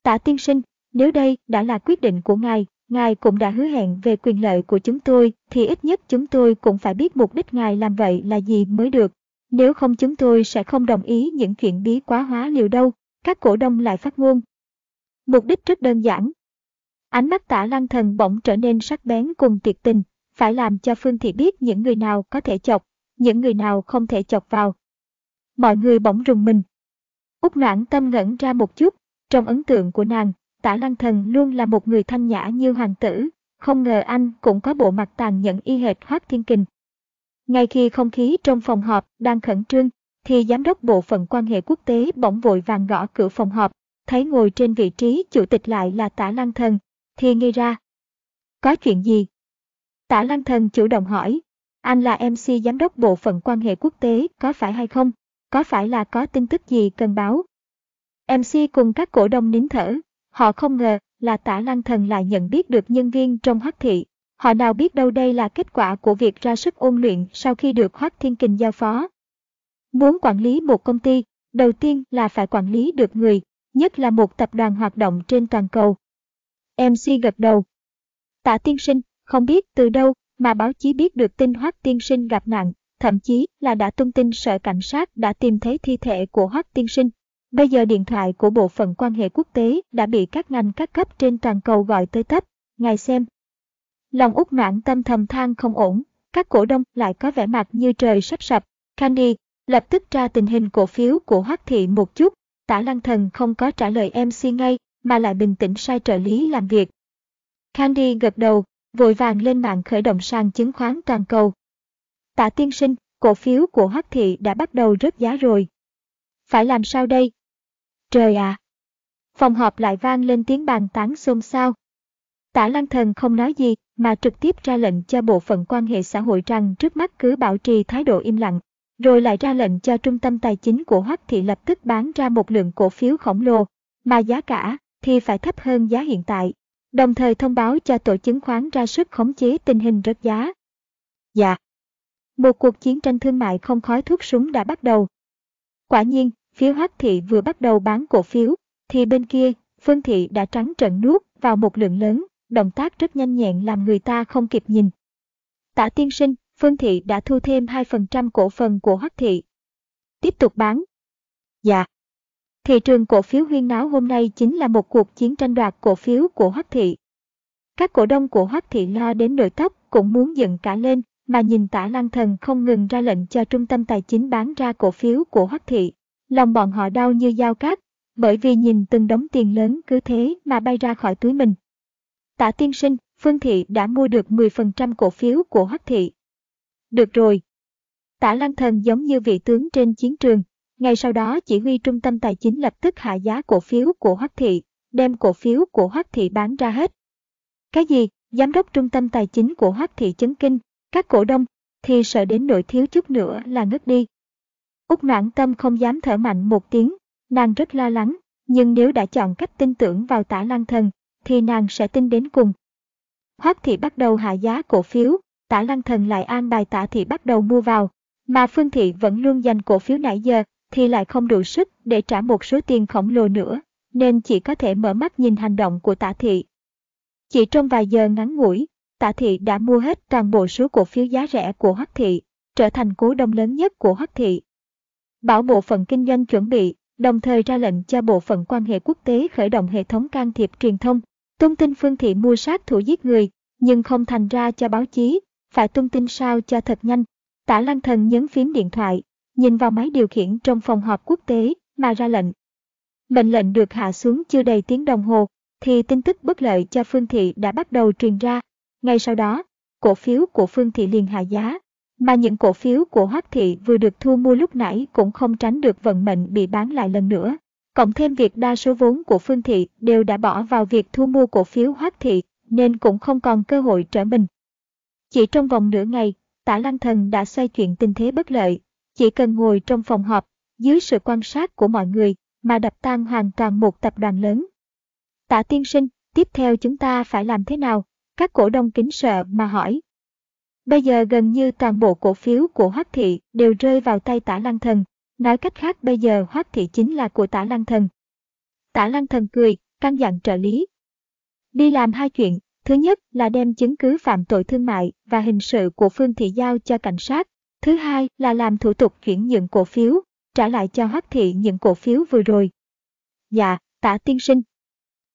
Tả tiên sinh, nếu đây đã là quyết định của ngài, ngài cũng đã hứa hẹn về quyền lợi của chúng tôi, thì ít nhất chúng tôi cũng phải biết mục đích ngài làm vậy là gì mới được. Nếu không chúng tôi sẽ không đồng ý những chuyện bí quá hóa liều đâu, các cổ đông lại phát ngôn. Mục đích rất đơn giản. Ánh mắt tả lăng thần bỗng trở nên sắc bén cùng tuyệt tình, phải làm cho Phương Thị biết những người nào có thể chọc, những người nào không thể chọc vào. Mọi người bỗng rùng mình. Úc noãn tâm ngẩn ra một chút, trong ấn tượng của nàng, tả lăng thần luôn là một người thanh nhã như hoàng tử, không ngờ anh cũng có bộ mặt tàn nhẫn y hệt Hoác Thiên Kình. Ngay khi không khí trong phòng họp đang khẩn trương, thì giám đốc bộ phận quan hệ quốc tế bỗng vội vàng gõ cửa phòng họp, thấy ngồi trên vị trí chủ tịch lại là tả lăng thần, thì nghi ra. Có chuyện gì? Tả lăng thần chủ động hỏi, anh là MC giám đốc bộ phận quan hệ quốc tế, có phải hay không? Có phải là có tin tức gì cần báo? MC cùng các cổ đông nín thở, họ không ngờ là tả lăng thần lại nhận biết được nhân viên trong hoắc thị. Họ nào biết đâu đây là kết quả của việc ra sức ôn luyện sau khi được Hoắc Thiên Kình giao phó. Muốn quản lý một công ty, đầu tiên là phải quản lý được người, nhất là một tập đoàn hoạt động trên toàn cầu. MC gật đầu. Tạ tiên sinh, không biết từ đâu mà báo chí biết được tin Hoắc tiên sinh gặp nạn, thậm chí là đã tung tin sở cảnh sát đã tìm thấy thi thể của Hoắc tiên sinh. Bây giờ điện thoại của bộ phận quan hệ quốc tế đã bị các ngành các cấp trên toàn cầu gọi tới tấp. Ngài xem. Lòng út mãn tâm thầm than không ổn, các cổ đông lại có vẻ mặt như trời sắp sập. Candy lập tức tra tình hình cổ phiếu của Hoắc Thị một chút. Tả Lăng Thần không có trả lời MC ngay, mà lại bình tĩnh sai trợ lý làm việc. Candy gật đầu, vội vàng lên mạng khởi động sàn chứng khoán toàn cầu. Tạ tiên sinh, cổ phiếu của Hoắc Thị đã bắt đầu rớt giá rồi. Phải làm sao đây? Trời ạ! Phòng họp lại vang lên tiếng bàn tán xôn xao. Tả Lăng Thần không nói gì mà trực tiếp ra lệnh cho bộ phận quan hệ xã hội rằng trước mắt cứ bảo trì thái độ im lặng, rồi lại ra lệnh cho trung tâm tài chính của Hoắc Thị lập tức bán ra một lượng cổ phiếu khổng lồ, mà giá cả thì phải thấp hơn giá hiện tại, đồng thời thông báo cho tổ chứng khoán ra sức khống chế tình hình rớt giá. Dạ. Một cuộc chiến tranh thương mại không khói thuốc súng đã bắt đầu. Quả nhiên, phía Hoắc Thị vừa bắt đầu bán cổ phiếu, thì bên kia, Phương Thị đã trắng trận nuốt vào một lượng lớn, động tác rất nhanh nhẹn làm người ta không kịp nhìn. Tả tiên sinh, Phương Thị đã thu thêm 2% cổ phần của Hoắc Thị. Tiếp tục bán. Dạ. Thị trường cổ phiếu huyên náo hôm nay chính là một cuộc chiến tranh đoạt cổ phiếu của Hoắc Thị. Các cổ đông của Hoắc Thị lo đến nỗi tóc cũng muốn dựng cả lên, mà nhìn tả lăng thần không ngừng ra lệnh cho trung tâm tài chính bán ra cổ phiếu của Hoắc Thị. Lòng bọn họ đau như dao cát, bởi vì nhìn từng đống tiền lớn cứ thế mà bay ra khỏi túi mình. Tả tiên sinh, Phương Thị đã mua được 10% cổ phiếu của Hoắc Thị. Được rồi. Tả Lăng Thần giống như vị tướng trên chiến trường, ngay sau đó chỉ huy trung tâm tài chính lập tức hạ giá cổ phiếu của Hoắc Thị, đem cổ phiếu của Hoắc Thị bán ra hết. Cái gì? Giám đốc trung tâm tài chính của Hoắc Thị chấn kinh, các cổ đông thì sợ đến nỗi thiếu chút nữa là ngất đi. Úc noãn tâm không dám thở mạnh một tiếng, nàng rất lo lắng, nhưng nếu đã chọn cách tin tưởng vào tả lăng thần, thì nàng sẽ tin đến cùng. Hoắc thị bắt đầu hạ giá cổ phiếu, tả lăng thần lại an bài tả thị bắt đầu mua vào, mà phương thị vẫn luôn dành cổ phiếu nãy giờ, thì lại không đủ sức để trả một số tiền khổng lồ nữa, nên chỉ có thể mở mắt nhìn hành động của Tạ thị. Chỉ trong vài giờ ngắn ngủi, Tạ thị đã mua hết toàn bộ số cổ phiếu giá rẻ của Hoắc thị, trở thành cố đông lớn nhất của Hoắc thị. Bảo bộ phận kinh doanh chuẩn bị, đồng thời ra lệnh cho bộ phận quan hệ quốc tế khởi động hệ thống can thiệp truyền thông, tung tin Phương Thị mua sát thủ giết người, nhưng không thành ra cho báo chí, phải tung tin sao cho thật nhanh. Tả Lăng Thần nhấn phím điện thoại, nhìn vào máy điều khiển trong phòng họp quốc tế mà ra lệnh. Mệnh lệnh được hạ xuống chưa đầy tiếng đồng hồ, thì tin tức bất lợi cho Phương Thị đã bắt đầu truyền ra. Ngay sau đó, cổ phiếu của Phương Thị liền hạ giá, mà những cổ phiếu của Hoắc Thị vừa được thu mua lúc nãy cũng không tránh được vận mệnh bị bán lại lần nữa. Cộng thêm việc đa số vốn của Phương Thị đều đã bỏ vào việc thu mua cổ phiếu Hoắc Thị, nên cũng không còn cơ hội trở mình. Chỉ trong vòng nửa ngày, Tả Lăng Thần đã xoay chuyện tình thế bất lợi, chỉ cần ngồi trong phòng họp, dưới sự quan sát của mọi người, mà đập tan hoàn toàn một tập đoàn lớn. Tạ tiên sinh, tiếp theo chúng ta phải làm thế nào? Các cổ đông kính sợ mà hỏi. Bây giờ gần như toàn bộ cổ phiếu của Hoắc Thị đều rơi vào tay tả lăng thần. Nói cách khác bây giờ Hoắc Thị chính là của tả lăng thần. Tả lăng thần cười, căn dặn trợ lý. Đi làm hai chuyện, thứ nhất là đem chứng cứ phạm tội thương mại và hình sự của Phương Thị giao cho cảnh sát. Thứ hai là làm thủ tục chuyển nhượng cổ phiếu, trả lại cho Hoắc Thị những cổ phiếu vừa rồi. Dạ, tả tiên sinh.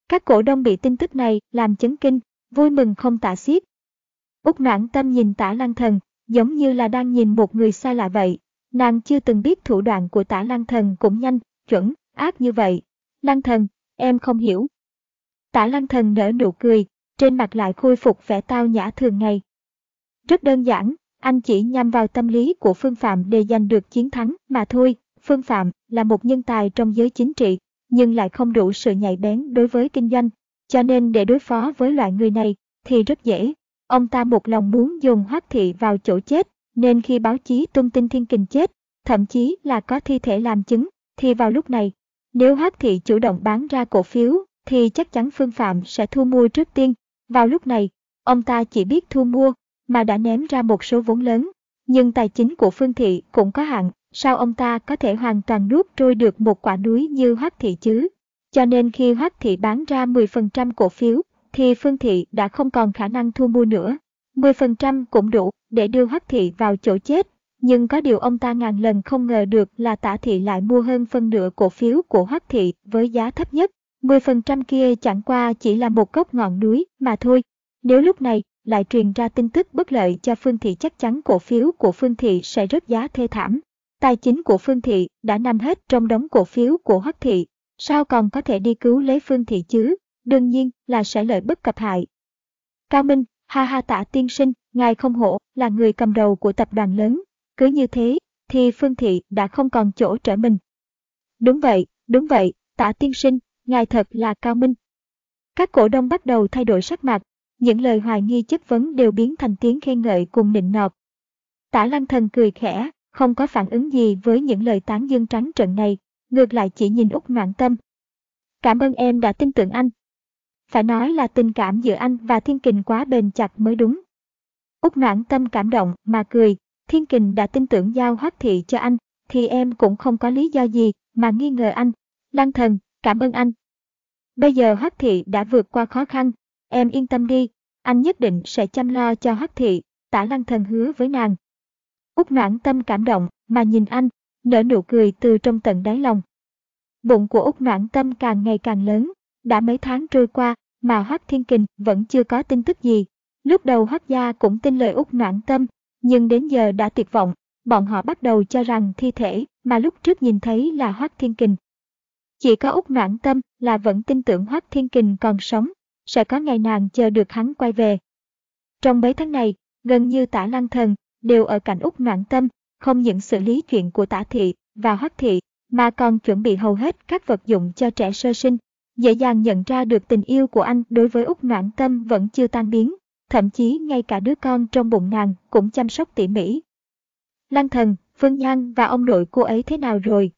Các cổ đông bị tin tức này làm chấn kinh, vui mừng không tả xiết. Úc noãn tâm nhìn tả lăng thần, giống như là đang nhìn một người xa lạ vậy. Nàng chưa từng biết thủ đoạn của tả lăng thần cũng nhanh, chuẩn, ác như vậy. Lăng thần, em không hiểu. Tả lăng thần nở nụ cười, trên mặt lại khôi phục vẻ tao nhã thường ngày. Rất đơn giản, anh chỉ nhằm vào tâm lý của Phương Phạm để giành được chiến thắng mà thôi. Phương Phạm là một nhân tài trong giới chính trị, nhưng lại không đủ sự nhạy bén đối với kinh doanh. Cho nên để đối phó với loại người này thì rất dễ. Ông ta một lòng muốn dùng hoác Thị vào chỗ chết, nên khi báo chí tung tin Thiên Kình chết, thậm chí là có thi thể làm chứng, thì vào lúc này, nếu hoác Thị chủ động bán ra cổ phiếu, thì chắc chắn Phương Phạm sẽ thu mua trước tiên. Vào lúc này, ông ta chỉ biết thu mua, mà đã ném ra một số vốn lớn. Nhưng tài chính của Phương Thị cũng có hạn, sao ông ta có thể hoàn toàn nuốt trôi được một quả núi như Hoắc Thị chứ? Cho nên khi Hoắc Thị bán ra 10% cổ phiếu, thì Phương Thị đã không còn khả năng thu mua nữa. 10% cũng đủ để đưa Hoắc Thị vào chỗ chết, nhưng có điều ông ta ngàn lần không ngờ được là Tả Thị lại mua hơn phân nửa cổ phiếu của Hoắc Thị với giá thấp nhất. 10% kia chẳng qua chỉ là một gốc ngọn núi mà thôi. Nếu lúc này lại truyền ra tin tức bất lợi cho Phương Thị chắc chắn cổ phiếu của Phương Thị sẽ rớt giá thê thảm. Tài chính của Phương Thị đã nằm hết trong đống cổ phiếu của Hoắc Thị, sao còn có thể đi cứu lấy Phương Thị chứ? đương nhiên là sẽ lợi bất cập hại. Cao Minh, ha ha tạ tiên sinh, ngài không hổ, là người cầm đầu của tập đoàn lớn. Cứ như thế, thì Phương Thị đã không còn chỗ trở mình. Đúng vậy, đúng vậy, tạ tiên sinh, ngài thật là Cao Minh. Các cổ đông bắt đầu thay đổi sắc mặt, những lời hoài nghi chất vấn đều biến thành tiếng khen ngợi cùng nịnh nọt. Tả Lăng Thần cười khẽ, không có phản ứng gì với những lời tán dương trắng trận này, ngược lại chỉ nhìn Úc Ngoạn Tâm. Cảm ơn em đã tin tưởng anh, phải nói là tình cảm giữa anh và Thiên Kình quá bền chặt mới đúng. Úc Ngoạn tâm cảm động mà cười, Thiên Kình đã tin tưởng giao hoác thị cho anh, thì em cũng không có lý do gì mà nghi ngờ anh. Lăng thần, cảm ơn anh. Bây giờ hoác thị đã vượt qua khó khăn, em yên tâm đi, anh nhất định sẽ chăm lo cho Hắc thị, tả lăng thần hứa với nàng. Úc noãn tâm cảm động mà nhìn anh, nở nụ cười từ trong tận đáy lòng. Bụng của Úc noãn tâm càng ngày càng lớn, đã mấy tháng trôi qua, mà Hoắc Thiên Kình vẫn chưa có tin tức gì. Lúc đầu Hoắc gia cũng tin lời Úc noãn tâm, nhưng đến giờ đã tuyệt vọng, bọn họ bắt đầu cho rằng thi thể mà lúc trước nhìn thấy là Hoắc Thiên Kình. Chỉ có Úc noãn tâm là vẫn tin tưởng Hoắc Thiên Kình còn sống, sẽ có ngày nàng chờ được hắn quay về. Trong mấy tháng này, gần như tả lăng thần đều ở cạnh Úc noãn tâm, không những xử lý chuyện của tả thị và Hoắc thị, mà còn chuẩn bị hầu hết các vật dụng cho trẻ sơ sinh dễ dàng nhận ra được tình yêu của anh đối với Úc Noãn Tâm vẫn chưa tan biến, thậm chí ngay cả đứa con trong bụng nàng cũng chăm sóc tỉ mỉ. Lăng thần, Phương Nhan và ông nội cô ấy thế nào rồi?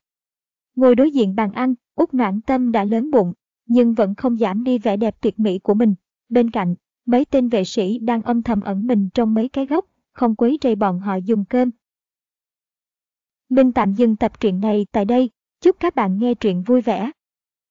Ngồi đối diện bàn ăn, Úc Noãn Tâm đã lớn bụng, nhưng vẫn không giảm đi vẻ đẹp tuyệt mỹ của mình. Bên cạnh, mấy tên vệ sĩ đang âm thầm ẩn mình trong mấy cái góc, không quấy rầy bọn họ dùng cơm. Minh tạm dừng tập truyện này tại đây. Chúc các bạn nghe truyện vui vẻ.